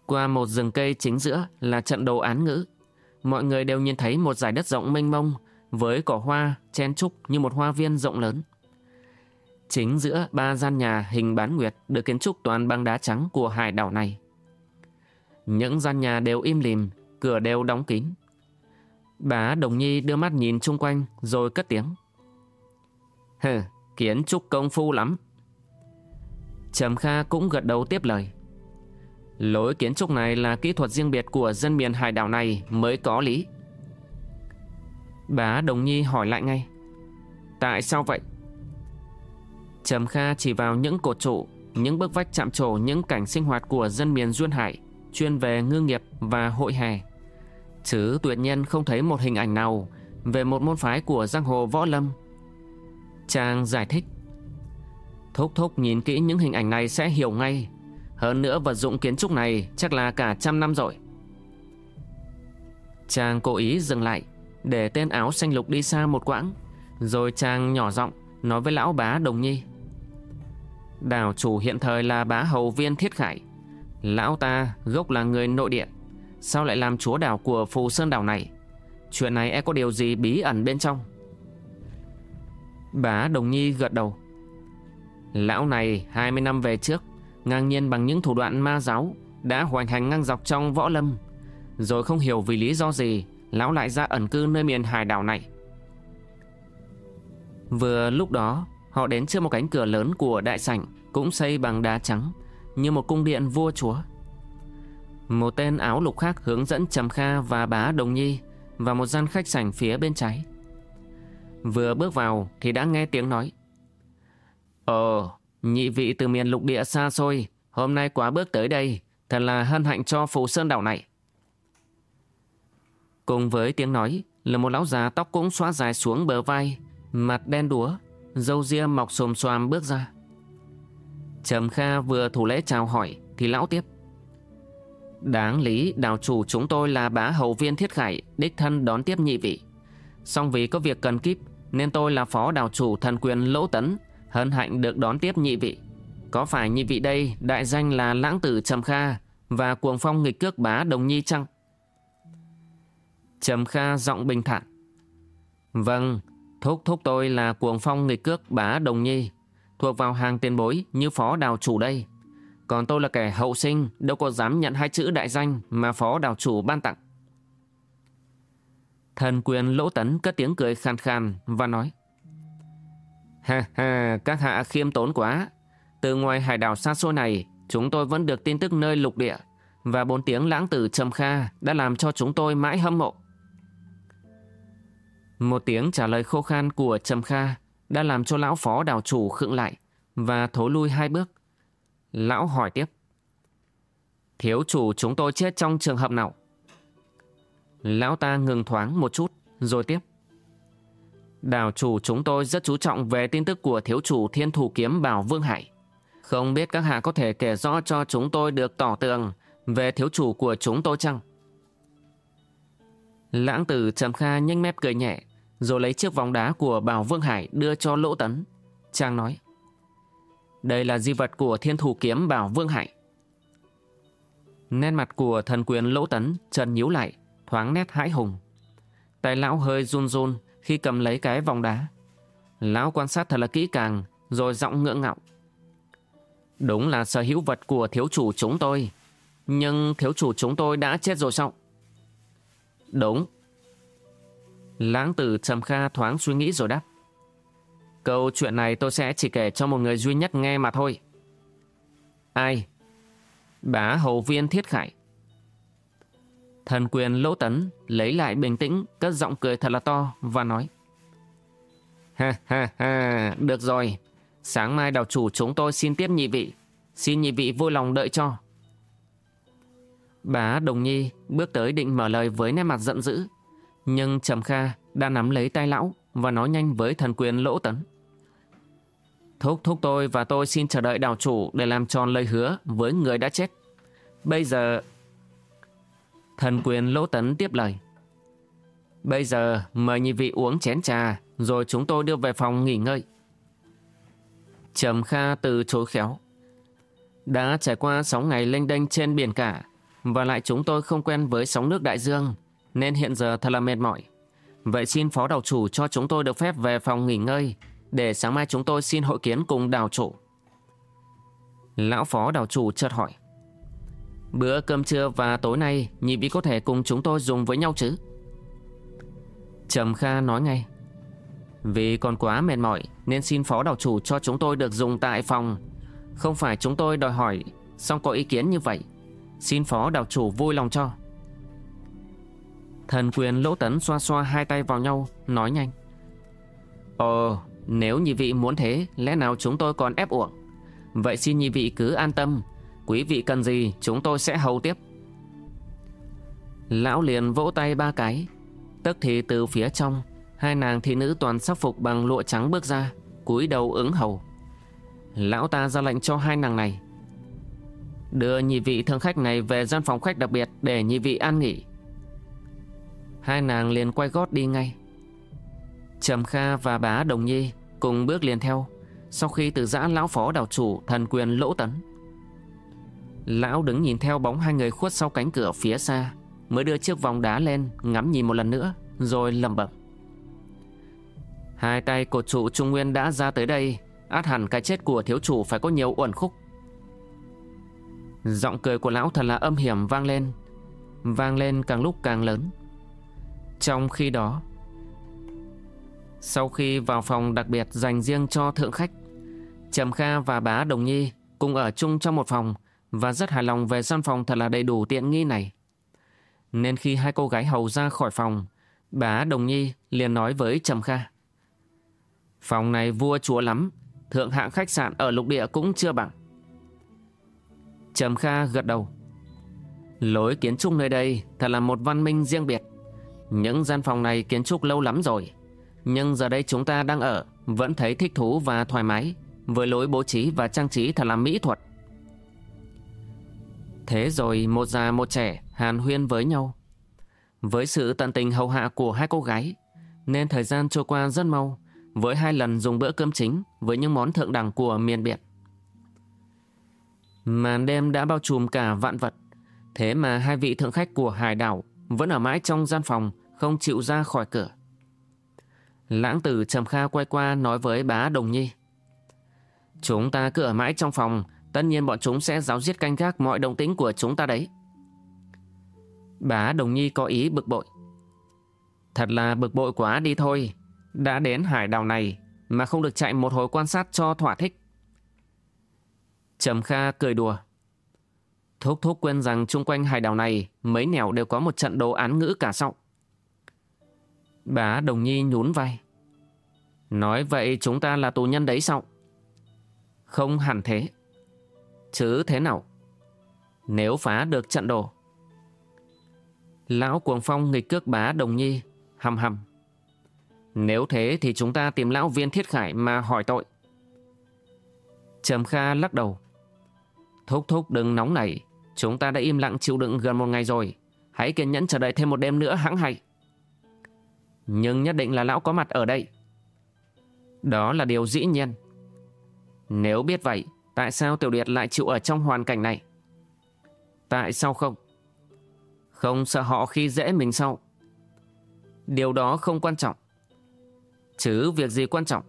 Qua một rừng cây chính giữa là trận đồ án ngữ. Mọi người đều nhìn thấy một dải đất rộng mênh mông với cỏ hoa chen trúc như một hoa viên rộng lớn. Chính giữa ba gian nhà hình bán nguyệt được kiến trúc toàn bằng đá trắng của hải đảo này. Những gian nhà đều im lìm, cửa đều đóng kín. Bá Đồng Nhi đưa mắt nhìn chung quanh rồi cất tiếng. Hừ, kiến trúc công phu lắm. Trầm Kha cũng gật đầu tiếp lời. Lối kiến trúc này là kỹ thuật riêng biệt của dân miền hải đảo này mới có lý. Bá Đồng Nhi hỏi lại ngay. Tại sao vậy? Trầm Kha chỉ vào những cột trụ, những bức vách chạm trổ những cảnh sinh hoạt của dân miền Duyên Hải, chuyên về ngư nghiệp và hội hè. Chứ tuyệt nhiên không thấy một hình ảnh nào về một môn phái của giang hồ võ lâm. Chàng giải thích. Thúc thúc nhìn kỹ những hình ảnh này sẽ hiểu ngay. Hơn nữa vật dụng kiến trúc này chắc là cả trăm năm rồi. Chàng cố ý dừng lại, để tên áo xanh lục đi xa một quãng, rồi chàng nhỏ giọng nói với lão bá Đồng Nhi. Đảo chủ hiện thời là bá hầu viên Thiết Khải. Lão ta gốc là người nội địa. Sao lại làm chúa đảo của phù sơn đảo này? Chuyện này e có điều gì bí ẩn bên trong? Bá Đồng Nhi gật đầu. Lão này 20 năm về trước, ngang nhiên bằng những thủ đoạn ma giáo, đã hoành hành ngang dọc trong võ lâm. Rồi không hiểu vì lý do gì, lão lại ra ẩn cư nơi miền hải đảo này. Vừa lúc đó, họ đến trước một cánh cửa lớn của đại sảnh, cũng xây bằng đá trắng, như một cung điện vua chúa. Một tên áo lục khác hướng dẫn Trầm Kha và bá Đồng Nhi vào một gian khách sảnh phía bên trái. Vừa bước vào thì đã nghe tiếng nói. Ồ, nhị vị từ miền lục địa xa xôi, hôm nay quá bước tới đây, thật là hân hạnh cho phù sơn đảo này. Cùng với tiếng nói là một lão già tóc cũng xóa dài xuống bờ vai, mặt đen đúa, râu ria mọc xồm xoàm bước ra. Trầm Kha vừa thủ lễ chào hỏi thì lão tiếp. Đáng lý đào chủ chúng tôi là bá hầu viên thiết khải đích thân đón tiếp nhị vị. Song vì có việc cần kíp nên tôi là phó đào chủ thần quyền lỗ tấn, hân hạnh được đón tiếp nhị vị. Có phải nhị vị đây đại danh là lãng tử Trầm Kha và cuồng phong nghịch cước bá đồng nhi chăng? Trầm Kha giọng bình thản. Vâng, thúc thúc tôi là cuồng phong nghịch cước bá đồng nhi, thuộc vào hàng tiền bối như phó đào chủ đây. Còn tôi là kẻ hậu sinh, đâu có dám nhận hai chữ đại danh mà phó đào chủ ban tặng. Thần quyền lỗ tấn cất tiếng cười khan khan và nói. Ha ha, các hạ khiêm tốn quá. Từ ngoài hải đảo xa xôi này, chúng tôi vẫn được tin tức nơi lục địa. Và bốn tiếng lãng tử trầm kha đã làm cho chúng tôi mãi hâm mộ. Một tiếng trả lời khô khan của Trầm Kha đã làm cho lão phó đào chủ khựng lại và thối lui hai bước. Lão hỏi tiếp. Thiếu chủ chúng tôi chết trong trường hợp nào? Lão ta ngừng thoáng một chút rồi tiếp. Đào chủ chúng tôi rất chú trọng về tin tức của thiếu chủ thiên thủ kiếm bảo Vương Hải. Không biết các hạ có thể kể rõ cho chúng tôi được tỏ tường về thiếu chủ của chúng tôi chăng? Lãng tử Trầm Kha nhanh mép cười nhẹ, rồi lấy chiếc vòng đá của Bảo Vương Hải đưa cho Lỗ Tấn. Trang nói, đây là di vật của thiên thủ kiếm Bảo Vương Hải. Nét mặt của thần quyền Lỗ Tấn trần nhíu lại, thoáng nét hãi hùng. Tay lão hơi run run khi cầm lấy cái vòng đá. Lão quan sát thật là kỹ càng, rồi giọng ngưỡng ngạo. Đúng là sở hữu vật của thiếu chủ chúng tôi, nhưng thiếu chủ chúng tôi đã chết rồi sao? Đúng. Lãng tử Trầm Kha thoáng suy nghĩ rồi đáp. Câu chuyện này tôi sẽ chỉ kể cho một người duy nhất nghe mà thôi. Ai? Bá hầu viên Thiết Khải. Thần quyền lỗ tấn lấy lại bình tĩnh, cất giọng cười thật là to và nói. Ha ha ha, được rồi. Sáng mai đào chủ chúng tôi xin tiếp nhị vị. Xin nhị vị vui lòng đợi cho. Bá Đồng Nhi bước tới định mở lời với nét mặt giận dữ. Nhưng Trầm Kha đã nắm lấy tay lão và nói nhanh với thần quyền lỗ tấn. Thúc thúc tôi và tôi xin chờ đợi đảo chủ để làm tròn lời hứa với người đã chết. Bây giờ... Thần quyền lỗ tấn tiếp lời. Bây giờ mời nhị vị uống chén trà, rồi chúng tôi đưa về phòng nghỉ ngơi. Trầm Kha từ chối khéo. Đã trải qua 6 ngày lênh đênh trên biển cả, và lại chúng tôi không quen với sóng nước đại dương, nên hiện giờ thật là mệt mỏi. Vậy xin phó đào chủ cho chúng tôi được phép về phòng nghỉ ngơi, để sáng mai chúng tôi xin hội kiến cùng đào chủ. Lão phó đào chủ chợt hỏi. Bữa cơm trưa và tối nay nhị vị có thể cùng chúng tôi dùng với nhau chứ? Trầm Kha nói ngay. Vì còn quá mệt mỏi nên xin phó đào chủ cho chúng tôi được dùng tại phòng. Không phải chúng tôi đòi hỏi, song có ý kiến như vậy. Xin phó đào chủ vui lòng cho. Thần quyền lỗ tấn xoa xoa hai tay vào nhau, nói nhanh. Ồ, nếu nhị vị muốn thế, lẽ nào chúng tôi còn ép uổng? Vậy xin nhị vị cứ an tâm, quý vị cần gì chúng tôi sẽ hầu tiếp. Lão liền vỗ tay ba cái, tức thì từ phía trong, hai nàng thị nữ toàn sắc phục bằng lụa trắng bước ra, cúi đầu ứng hầu. Lão ta ra lệnh cho hai nàng này. Đưa nhị vị thương khách này về gian phòng khách đặc biệt để nhị vị an nghỉ. Hai nàng liền quay gót đi ngay. Trầm Kha và bá Đồng Nhi cùng bước liền theo, sau khi từ giã lão phó đảo chủ thần quyền lỗ tấn. Lão đứng nhìn theo bóng hai người khuất sau cánh cửa phía xa, mới đưa chiếc vòng đá lên, ngắm nhìn một lần nữa, rồi lầm bẩm. Hai tay cột trụ Trung Nguyên đã ra tới đây, át hẳn cái chết của thiếu chủ phải có nhiều uẩn khúc. Giọng cười của lão thật là âm hiểm vang lên Vang lên càng lúc càng lớn trong khi đó Sau khi vào phòng đặc biệt dành riêng cho thượng khách Trầm Kha và bá Đồng Nhi cùng ở chung trong một phòng và rất hài lòng về gian phòng thật là đầy đủ tiện nghi này. Nên khi hai cô gái hầu ra khỏi phòng, bá Đồng Nhi liền nói với Trầm Kha. Phòng này vua chúa lắm, thượng hạng khách sạn ở lục địa cũng chưa bằng. Trầm Kha gật đầu. Lối kiến trúc nơi đây thật là một văn minh riêng biệt. Những gian phòng này kiến trúc lâu lắm rồi, nhưng giờ đây chúng ta đang ở vẫn thấy thích thú và thoải mái với lối bố trí và trang trí thật là mỹ thuật. Thế rồi một già một trẻ hàn huyên với nhau. Với sự tận tình hầu hạ của hai cô gái, nên thời gian trôi qua rất mau, với hai lần dùng bữa cơm chính với những món thượng đẳng của miền biển Màn đêm đã bao trùm cả vạn vật, thế mà hai vị thượng khách của hải đảo vẫn ở mãi trong gian phòng, không chịu ra khỏi cửa. Lãng tử Trầm Kha quay qua nói với bá Đồng Nhi. Chúng ta cứ ở mãi trong phòng, tất nhiên bọn chúng sẽ giáo giết canh gác mọi động tĩnh của chúng ta đấy. Bá Đồng Nhi có ý bực bội. Thật là bực bội quá đi thôi. Đã đến hải đảo này mà không được chạy một hồi quan sát cho thỏa thích. Trầm Kha cười đùa. Thúc thúc quên rằng chung quanh hải đảo này mấy nẻo đều có một trận đồ án ngữ cả sau. Bá Đồng Nhi nhún vai. Nói vậy chúng ta là tù nhân đấy sao? Không hẳn thế. Chứ thế nào? Nếu phá được trận đồ. Lão Cuồng Phong nghịch cước bá Đồng Nhi, hầm hầm. Nếu thế thì chúng ta tìm lão viên thiết khải mà hỏi tội. Trầm Kha lắc đầu. Thúc thúc đừng nóng nảy, chúng ta đã im lặng chịu đựng gần một ngày rồi. Hãy kiên nhẫn chờ đợi thêm một đêm nữa hãng hay. Nhưng nhất định là lão có mặt ở đây. Đó là điều dĩ nhiên. Nếu biết vậy, tại sao Tiểu Điệt lại chịu ở trong hoàn cảnh này? Tại sao không? Không sợ họ khi dễ mình sao? Điều đó không quan trọng. Chứ việc gì quan trọng?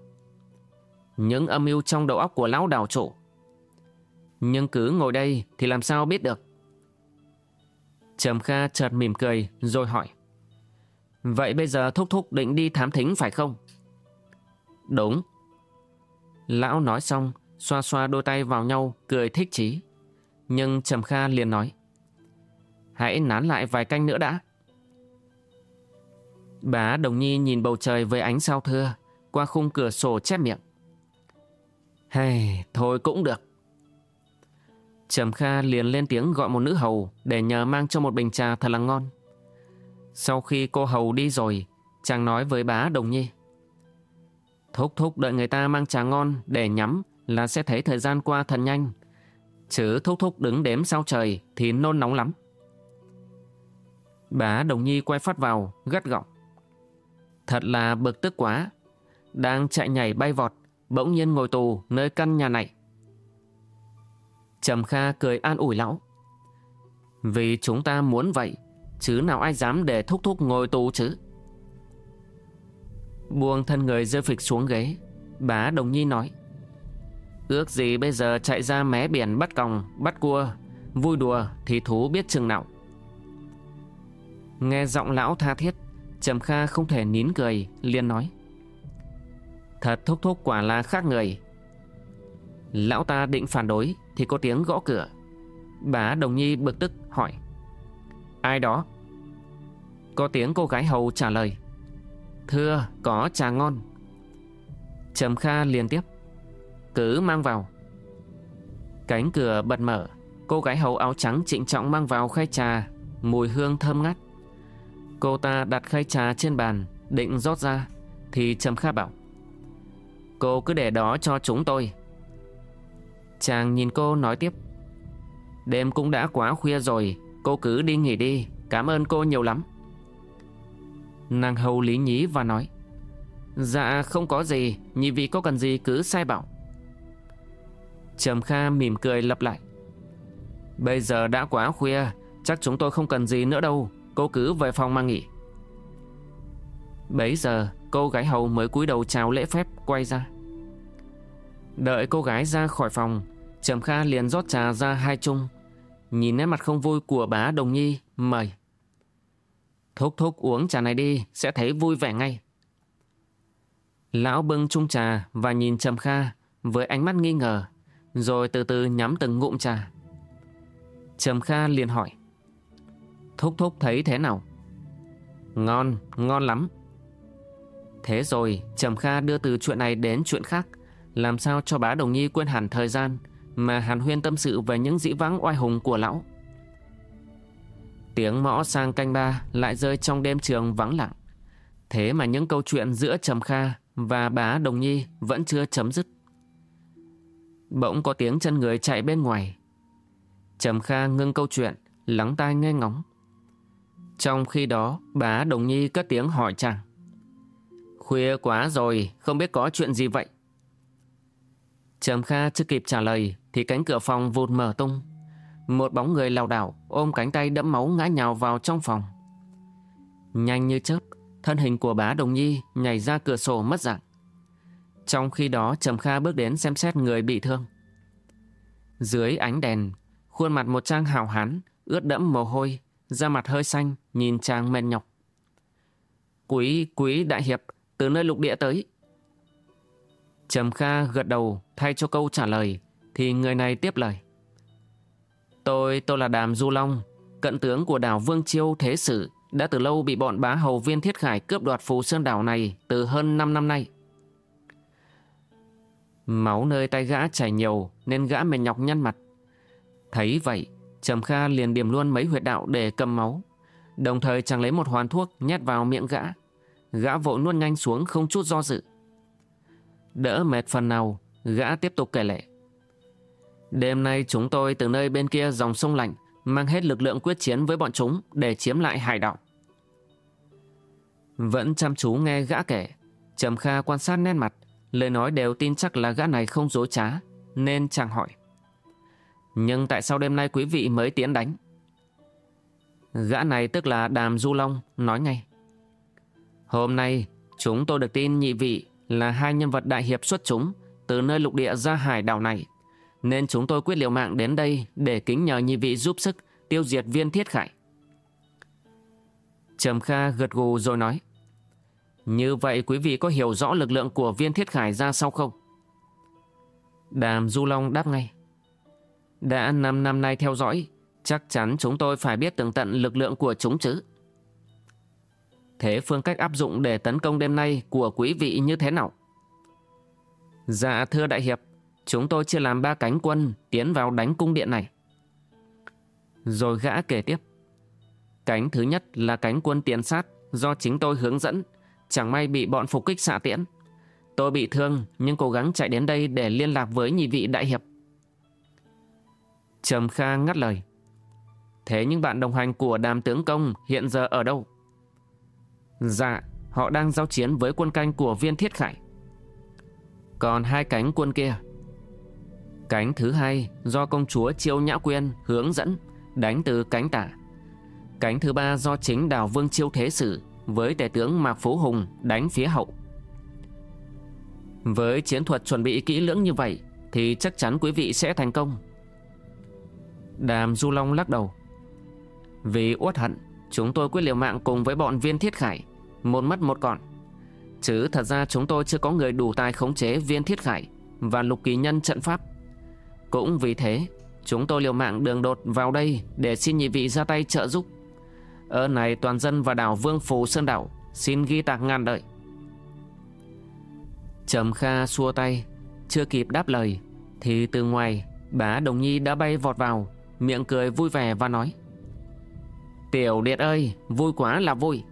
Những âm mưu trong đầu óc của lão đảo trổ Nhưng cứ ngồi đây thì làm sao biết được? Trầm Kha chợt mỉm cười rồi hỏi. Vậy bây giờ Thúc Thúc định đi thám thính phải không? Đúng. Lão nói xong, xoa xoa đôi tay vào nhau, cười thích chí. Nhưng Trầm Kha liền nói. Hãy nán lại vài canh nữa đã. Bá Đồng Nhi nhìn bầu trời với ánh sao thưa, qua khung cửa sổ chép miệng. Hay, thôi cũng được. Trầm Kha liền lên tiếng gọi một nữ hầu để nhờ mang cho một bình trà thật là ngon. Sau khi cô hầu đi rồi, chàng nói với bá Đồng Nhi. Thúc thúc đợi người ta mang trà ngon để nhắm là sẽ thấy thời gian qua thật nhanh. Chứ thúc thúc đứng đếm sao trời thì nôn nóng lắm. Bá Đồng Nhi quay phát vào, gắt gọng. Thật là bực tức quá. Đang chạy nhảy bay vọt, bỗng nhiên ngồi tù nơi căn nhà này. Trầm Kha cười an ủi lão. Vì chúng ta muốn vậy, chứ nào ai dám để thúc thúc ngồi tù chứ. Buông thân người rơi phịch xuống ghế, bá Đồng Nhi nói. Ước gì bây giờ chạy ra mé biển bắt còng, bắt cua, vui đùa thì thú biết chừng nào. Nghe giọng lão tha thiết, Trầm Kha không thể nín cười, liền nói. Thật thúc thúc quả là khác người. Lão ta định phản đối thì có tiếng gõ cửa. Bá Đồng Nhi bực tức hỏi. Ai đó? Có tiếng cô gái hầu trả lời. Thưa, có trà ngon. Trầm Kha liền tiếp. Cứ mang vào. Cánh cửa bật mở. Cô gái hầu áo trắng trịnh trọng mang vào khay trà, mùi hương thơm ngát. Cô ta đặt khay trà trên bàn, định rót ra, thì Trầm Kha bảo. Cô cứ để đó cho chúng tôi. Chàng nhìn cô nói tiếp. Đêm cũng đã quá khuya rồi, cô cứ đi nghỉ đi, cảm ơn cô nhiều lắm. Nàng hầu lý nhí và nói. Dạ không có gì, nhị vị có cần gì cứ sai bảo. Trầm Kha mỉm cười lặp lại. Bây giờ đã quá khuya, chắc chúng tôi không cần gì nữa đâu, cô cứ về phòng mà nghỉ. Bấy giờ, cô gái hầu mới cúi đầu chào lễ phép quay ra. Đợi cô gái ra khỏi phòng, Trầm Kha liền rót trà ra hai chung. Nhìn nét mặt không vui của bá Đồng Nhi, mời. Thúc thúc uống trà này đi, sẽ thấy vui vẻ ngay. Lão bưng chung trà và nhìn Trầm Kha với ánh mắt nghi ngờ, rồi từ từ nhắm từng ngụm trà. Trầm Kha liền hỏi. Thúc thúc thấy thế nào? Ngon, ngon lắm. Thế rồi Trầm Kha đưa từ chuyện này đến chuyện khác, làm sao cho bá Đồng Nhi quên hẳn thời gian mà Hàn Huyên tâm sự về những dĩ vãng oai hùng của lão. Tiếng mõ sang canh ba lại rơi trong đêm trường vắng lặng. Thế mà những câu chuyện giữa Trầm Kha và bá Đồng Nhi vẫn chưa chấm dứt. Bỗng có tiếng chân người chạy bên ngoài. Trầm Kha ngưng câu chuyện, lắng tai nghe ngóng. Trong khi đó, bá Đồng Nhi cất tiếng hỏi chàng. Khuya quá rồi, không biết có chuyện gì vậy? Trầm Kha chưa kịp trả lời thì cánh cửa phòng vụt mở tung. Một bóng người lảo đảo ôm cánh tay đẫm máu ngã nhào vào trong phòng. Nhanh như chớp, thân hình của bá Đồng Nhi nhảy ra cửa sổ mất dạng. Trong khi đó Trầm Kha bước đến xem xét người bị thương. Dưới ánh đèn, khuôn mặt một trang hào hán, ướt đẫm mồ hôi, da mặt hơi xanh, nhìn chàng mệt nhọc. Quý, quý đại hiệp, từ nơi lục địa tới. Trầm Kha gật đầu thay cho câu trả lời, thì người này tiếp lời. Tôi, tôi là Đàm Du Long, cận tướng của đảo Vương Chiêu Thế Sử, đã từ lâu bị bọn bá hầu viên thiết khải cướp đoạt phù sơn đảo này từ hơn 5 năm nay. Máu nơi tay gã chảy nhiều nên gã mệt nhọc nhăn mặt. Thấy vậy, Trầm Kha liền điểm luôn mấy huyệt đạo để cầm máu. Đồng thời chàng lấy một hoàn thuốc nhét vào miệng gã. Gã vội nuốt nhanh xuống không chút do dự. Đỡ mệt phần nào, gã tiếp tục kể lệ. Đêm nay chúng tôi từ nơi bên kia dòng sông lạnh mang hết lực lượng quyết chiến với bọn chúng để chiếm lại hải đảo. Vẫn chăm chú nghe gã kể, Trầm Kha quan sát nét mặt, lời nói đều tin chắc là gã này không dối trá, nên chàng hỏi. Nhưng tại sao đêm nay quý vị mới tiến đánh? Gã này tức là Đàm Du Long, nói ngay. Hôm nay, chúng tôi được tin nhị vị là hai nhân vật đại hiệp xuất chúng từ nơi lục địa ra hải đảo này. Nên chúng tôi quyết liều mạng đến đây để kính nhờ nhị vị giúp sức tiêu diệt viên thiết khải. Trầm Kha gật gù rồi nói. Như vậy quý vị có hiểu rõ lực lượng của viên thiết khải ra sao không? Đàm Du Long đáp ngay. Đã 5 năm nay theo dõi, chắc chắn chúng tôi phải biết tường tận lực lượng của chúng chứ. Thế phương cách áp dụng để tấn công đêm nay của quý vị như thế nào? Dạ thưa đại hiệp, chúng tôi chia làm ba cánh quân tiến vào đánh cung điện này. Rồi gã kể tiếp. Cánh thứ nhất là cánh quân tiến sát do chính tôi hướng dẫn, chẳng may bị bọn phục kích xạ tiễn. Tôi bị thương nhưng cố gắng chạy đến đây để liên lạc với nhị vị đại hiệp. Trầm Kha ngắt lời. Thế những bạn đồng hành của đàm tướng công hiện giờ ở đâu? Dạ, họ đang giao chiến với quân canh của viên thiết khải. Còn hai cánh quân kia Cánh thứ hai do công chúa Chiêu Nhã Quyên hướng dẫn đánh từ cánh tả. Cánh thứ ba do chính đào vương Chiêu Thế Sử với tể tướng Mạc Phú Hùng đánh phía hậu. Với chiến thuật chuẩn bị kỹ lưỡng như vậy thì chắc chắn quý vị sẽ thành công. Đàm Du Long lắc đầu. Vì uất hận, chúng tôi quyết liều mạng cùng với bọn viên thiết khải, một mất một còn. Chứ thật ra chúng tôi chưa có người đủ tài khống chế viên thiết khải và lục kỳ nhân trận pháp. Cũng vì thế, chúng tôi liều mạng đường đột vào đây để xin nhị vị ra tay trợ giúp. Ở này toàn dân và đảo Vương Phù Sơn Đảo xin ghi tạc ngàn đợi. Trầm Kha xua tay, chưa kịp đáp lời, thì từ ngoài, bá Đồng Nhi đã bay vọt vào, miệng cười vui vẻ và nói. Tiểu Điệt ơi, vui quá là vui.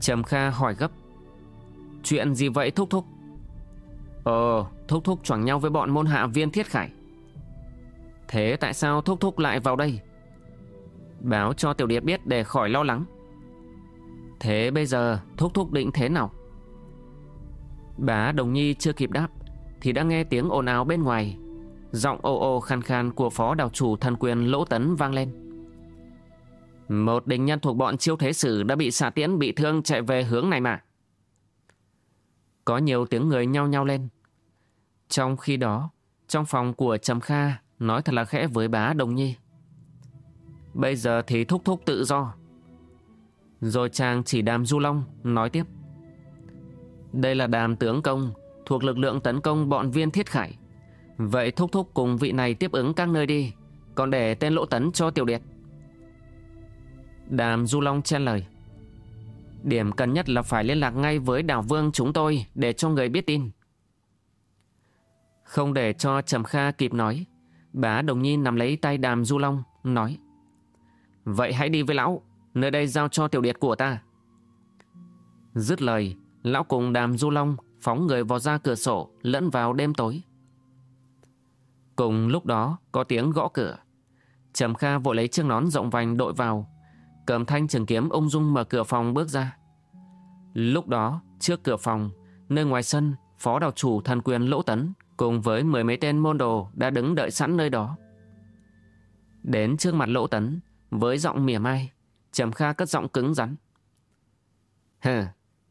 Trầm Kha hỏi gấp. Chuyện gì vậy thúc thúc? Ờ, thúc thúc choảng nhau với bọn môn hạ viên thiết khải. Thế tại sao thúc thúc lại vào đây? Báo cho Tiểu Điệp biết để khỏi lo lắng. Thế bây giờ thúc thúc định thế nào? Bá Đồng Nhi chưa kịp đáp thì đã nghe tiếng ồn ào bên ngoài. Giọng ô ô khàn khàn của phó đào chủ thần quyền Lỗ Tấn vang lên. Một đình nhân thuộc bọn chiêu thế sử đã bị xạ tiễn bị thương chạy về hướng này mà. Có nhiều tiếng người nhao nhao lên. Trong khi đó, trong phòng của Trầm Kha nói thật là khẽ với bá Đồng Nhi. Bây giờ thì thúc thúc tự do. Rồi chàng chỉ đàm Du Long nói tiếp. Đây là đàm tướng công thuộc lực lượng tấn công bọn viên thiết khải. Vậy thúc thúc cùng vị này tiếp ứng các nơi đi, còn để tên lỗ tấn cho tiểu điệt. Đàm Du Long chen lời. Điểm cần nhất là phải liên lạc ngay với đảo vương chúng tôi để cho người biết tin. Không để cho Trầm Kha kịp nói, bá Đồng Nhi nằm lấy tay đàm Du Long, nói. Vậy hãy đi với lão, nơi đây giao cho tiểu điệt của ta. Dứt lời, lão cùng đàm Du Long phóng người vào ra cửa sổ lẫn vào đêm tối. Cùng lúc đó có tiếng gõ cửa. Trầm Kha vội lấy chiếc nón rộng vành đội vào, cầm thanh trường kiếm ung dung mở cửa phòng bước ra. Lúc đó, trước cửa phòng, nơi ngoài sân, phó đạo chủ thần quyền Lỗ Tấn cùng với mười mấy tên môn đồ đã đứng đợi sẵn nơi đó. Đến trước mặt Lỗ Tấn, với giọng mỉa mai, Trầm Kha cất giọng cứng rắn. Hừ,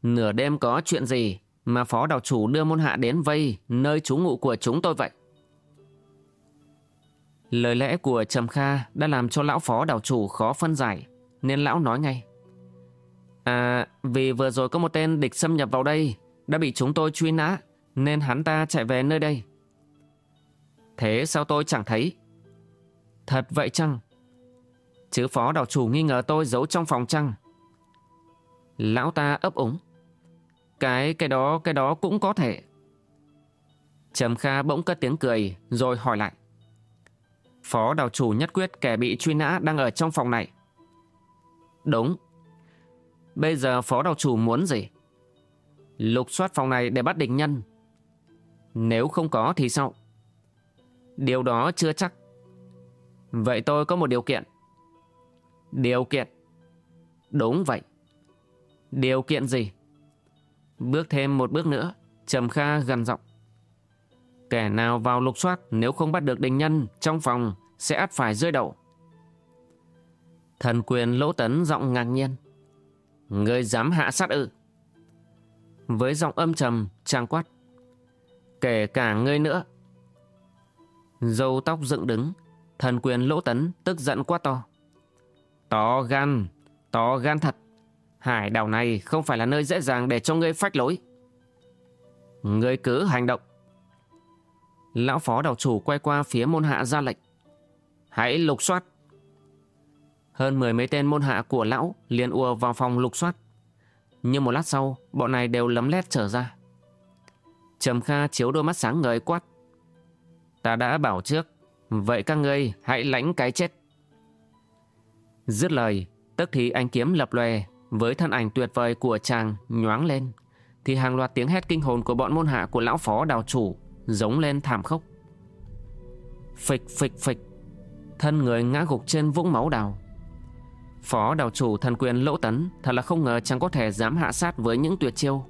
nửa đêm có chuyện gì mà phó đào chủ đưa môn hạ đến vây nơi trú ngụ của chúng tôi vậy? Lời lẽ của Trầm Kha đã làm cho lão phó đảo chủ khó phân giải, nên lão nói ngay. À, vì vừa rồi có một tên địch xâm nhập vào đây, đã bị chúng tôi truy nã, nên hắn ta chạy về nơi đây. Thế sao tôi chẳng thấy? Thật vậy chăng? Chứ phó đào chủ nghi ngờ tôi giấu trong phòng chăng? Lão ta ấp úng. Cái, cái đó, cái đó cũng có thể. Trầm Kha bỗng cất tiếng cười, rồi hỏi lại. Phó đào chủ nhất quyết kẻ bị truy nã đang ở trong phòng này. Đúng. Bây giờ phó đào chủ muốn gì? Lục soát phòng này để bắt địch nhân. Nếu không có thì sao? Điều đó chưa chắc. Vậy tôi có một điều kiện. Điều kiện? Đúng vậy. Điều kiện gì? Bước thêm một bước nữa, Trầm Kha gần giọng. Kẻ nào vào lục soát nếu không bắt được đình nhân trong phòng sẽ ắt phải rơi đầu. Thần quyền lỗ tấn giọng ngạc nhiên. Ngươi dám hạ sát ư? Với giọng âm trầm, trang quát. Kể cả ngươi nữa. Dâu tóc dựng đứng, thần quyền lỗ tấn tức giận quá to. To gan, to gan thật. Hải đảo này không phải là nơi dễ dàng để cho ngươi phách lối. Ngươi cứ hành động. Lão phó đảo chủ quay qua phía môn hạ ra lệnh. Hãy lục soát. Hơn mười mấy tên môn hạ của lão liền ùa vào phòng lục soát. Nhưng một lát sau, bọn này đều lấm lét trở ra. Trầm Kha chiếu đôi mắt sáng ngời quát. Ta đã bảo trước, vậy các ngươi hãy lãnh cái chết. Dứt lời, tức thì anh kiếm lập lòe với thân ảnh tuyệt vời của chàng nhoáng lên, thì hàng loạt tiếng hét kinh hồn của bọn môn hạ của lão phó đào chủ giống lên thảm khốc. Phịch phịch phịch, thân người ngã gục trên vũng máu đào. Phó đào chủ thần quyền Lỗ Tấn thật là không ngờ chàng có thể dám hạ sát với những tuyệt chiêu.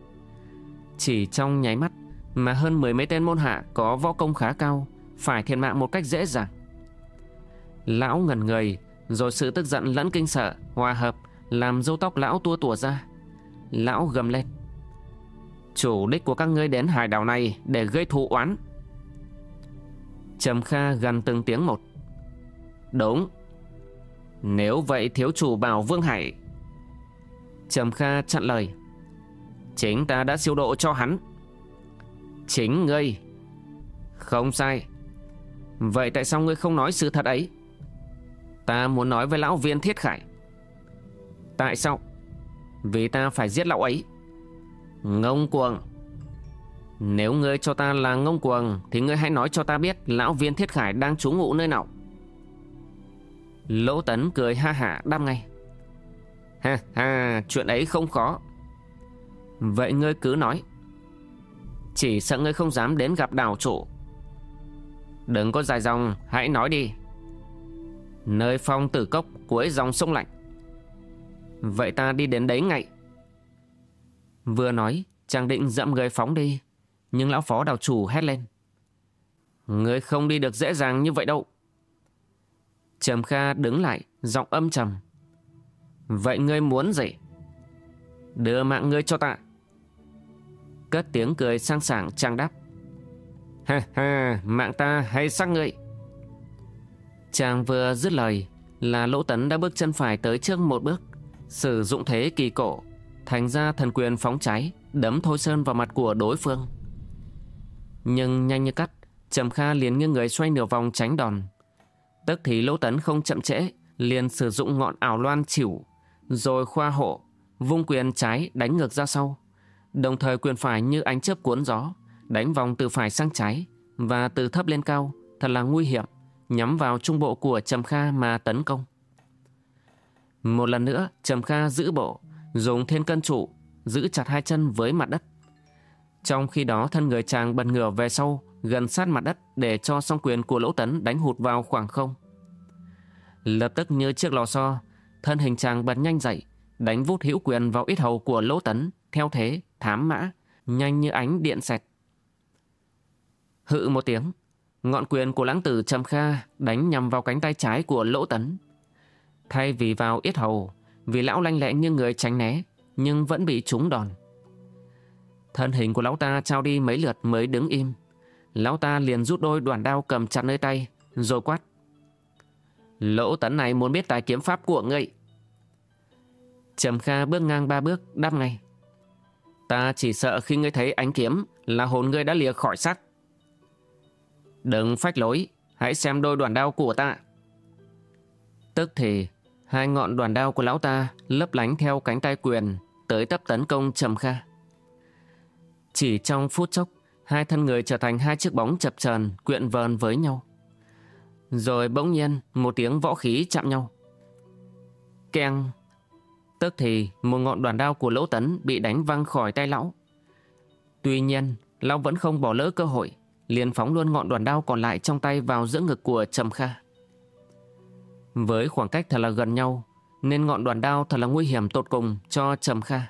Chỉ trong nháy mắt mà hơn mười mấy tên môn hạ có võ công khá cao, phải thiệt mạng một cách dễ dàng. Lão ngẩn người, rồi sự tức giận lẫn kinh sợ, hòa hợp, làm râu tóc lão tua tủa ra. Lão gầm lên. Chủ đích của các ngươi đến hải đảo này để gây thù oán. Trầm Kha gần từng tiếng một. Đúng. Nếu vậy thiếu chủ bảo Vương Hải. Trầm Kha chặn lời. Chính ta đã siêu độ cho hắn. Chính ngươi. Không sai. Vậy tại sao ngươi không nói sự thật ấy? Ta muốn nói với lão viên thiết khải. Tại sao? Vì ta phải giết lão ấy. Ngông cuồng Nếu ngươi cho ta là ngông cuồng, Thì ngươi hãy nói cho ta biết Lão viên thiết khải đang trú ngụ nơi nào Lỗ tấn cười ha hả đáp ngay Ha ha, Chuyện ấy không khó Vậy ngươi cứ nói chỉ sợ ngươi không dám đến gặp đảo chủ. Đừng có dài dòng, Hãy nói đi. Nơi phong tử cốc cuối dòng sông lạnh. Vậy ta đi đến đấy ngay. Vừa nói, chàng định dậm người phóng đi, Nhưng lão phó đào chủ hét lên. Người không đi được dễ dàng như vậy đâu. Trầm Kha đứng lại, Giọng âm trầm. Vậy ngươi muốn gì? Đưa mạng ngươi cho ta. Cất tiếng cười sang sảng trang đáp. Ha ha, Mạng ta hay sắc ngươi. Chàng vừa dứt lời Là Lỗ Tấn đã bước chân phải tới trước một bước, Sử dụng thế kỳ cổ, Thành ra thần quyền phóng cháy, Đấm Thôi Sơn vào mặt của đối phương. Nhưng nhanh như cắt, Trầm Kha liền nghiêng người xoay nửa vòng tránh đòn. Tức thì Lỗ Tấn không chậm trễ, Liền sử dụng ngọn ảo loan chịu Rồi khoa hộ, Vung quyền trái đánh ngược ra sau. Đồng thời quyền phải như ánh chớp cuốn gió Đánh vòng từ phải sang trái Và từ thấp lên cao Thật là nguy hiểm Nhắm vào trung bộ của Trầm Kha mà tấn công Một lần nữa Trầm Kha giữ bộ dùng thiên cân trụ giữ chặt hai chân với mặt đất. Trong khi đó thân người chàng bật ngửa về sau gần sát mặt đất để cho song quyền của lỗ tấn đánh hụt vào khoảng không. Lập tức như chiếc lò xo, thân hình chàng bật nhanh dậy, đánh vút hữu quyền vào ít hầu của lỗ tấn theo thế thám mã, nhanh như ánh điện xẹt. Hự một tiếng, ngọn quyền của lãng tử Trầm Kha đánh nhằm vào cánh tay trái của lỗ tấn. Thay vì vào yết hầu, vì lão lanh lẹ như người tránh né Nhưng vẫn bị trúng đòn. Thân hình của lão ta trao đi mấy lượt mới đứng im. Lão ta liền rút đôi đoàn đao cầm chặt nơi tay Rồi quát. Lỗ tấn này muốn biết tài kiếm pháp của ngươi. Trầm Kha bước ngang ba bước đáp ngay. Ta chỉ sợ khi ngươi thấy ánh kiếm Là hồn ngươi đã lìa khỏi xác Đừng phách lối Hãy xem đôi đoàn đao của ta Tức thì Hai ngọn đoàn đao của lão ta lấp lánh theo cánh tay quyền tới tấp tấn công Trầm Kha. Chỉ trong phút chốc, hai thân người trở thành hai chiếc bóng chập chờn quyện vờn với nhau. Rồi bỗng nhiên một tiếng võ khí chạm nhau. Keng! Tức thì một ngọn đoàn đao của lỗ tấn bị đánh văng khỏi tay lão. Tuy nhiên, lão vẫn không bỏ lỡ cơ hội, liền phóng luôn ngọn đoàn đao còn lại trong tay vào giữa ngực của Trầm Kha. Với khoảng cách thật là gần nhau Nên ngọn đoàn đao thật là nguy hiểm tột cùng cho Trầm Kha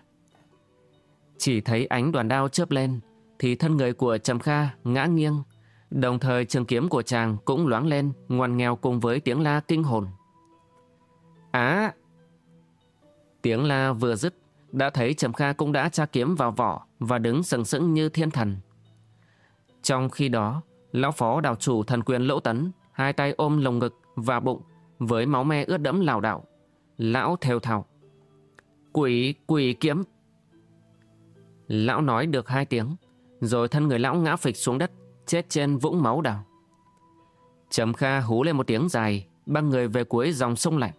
Chỉ thấy ánh đoàn đao chớp lên Thì thân người của Trầm Kha ngã nghiêng Đồng thời trường kiếm của chàng cũng loáng lên Ngoằn nghèo cùng với tiếng la kinh hồn Á Tiếng la vừa dứt Đã thấy Trầm Kha cũng đã tra kiếm vào vỏ Và đứng sừng sững như thiên thần Trong khi đó Lão phó đào chủ thần quyền lỗ tấn Hai tay ôm lồng ngực và bụng với máu me ướt đẫm lảo đảo. Lão theo thào. Quỷ, quỷ kiếm. Lão nói được hai tiếng, rồi thân người lão ngã phịch xuống đất, chết trên vũng máu đào. Trầm Kha hú lên một tiếng dài, băng người về cuối dòng sông lạnh.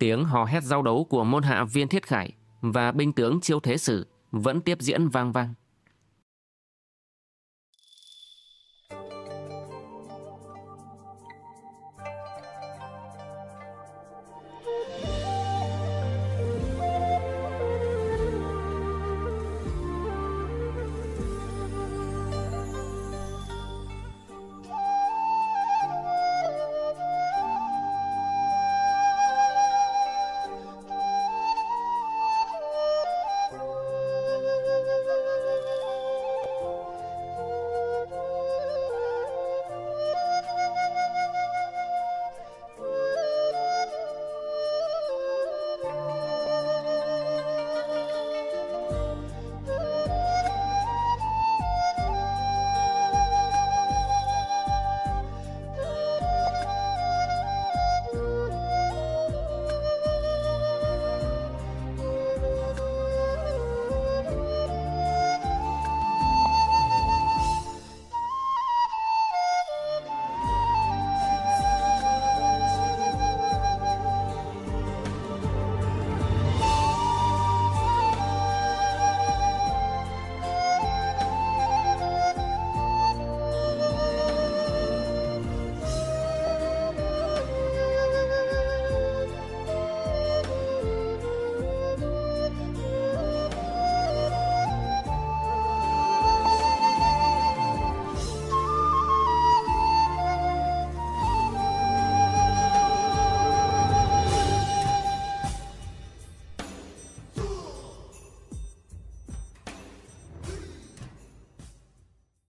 Tiếng hò hét giao đấu của môn hạ viên thiết khải và binh tướng chiêu thế sử vẫn tiếp diễn vang vang.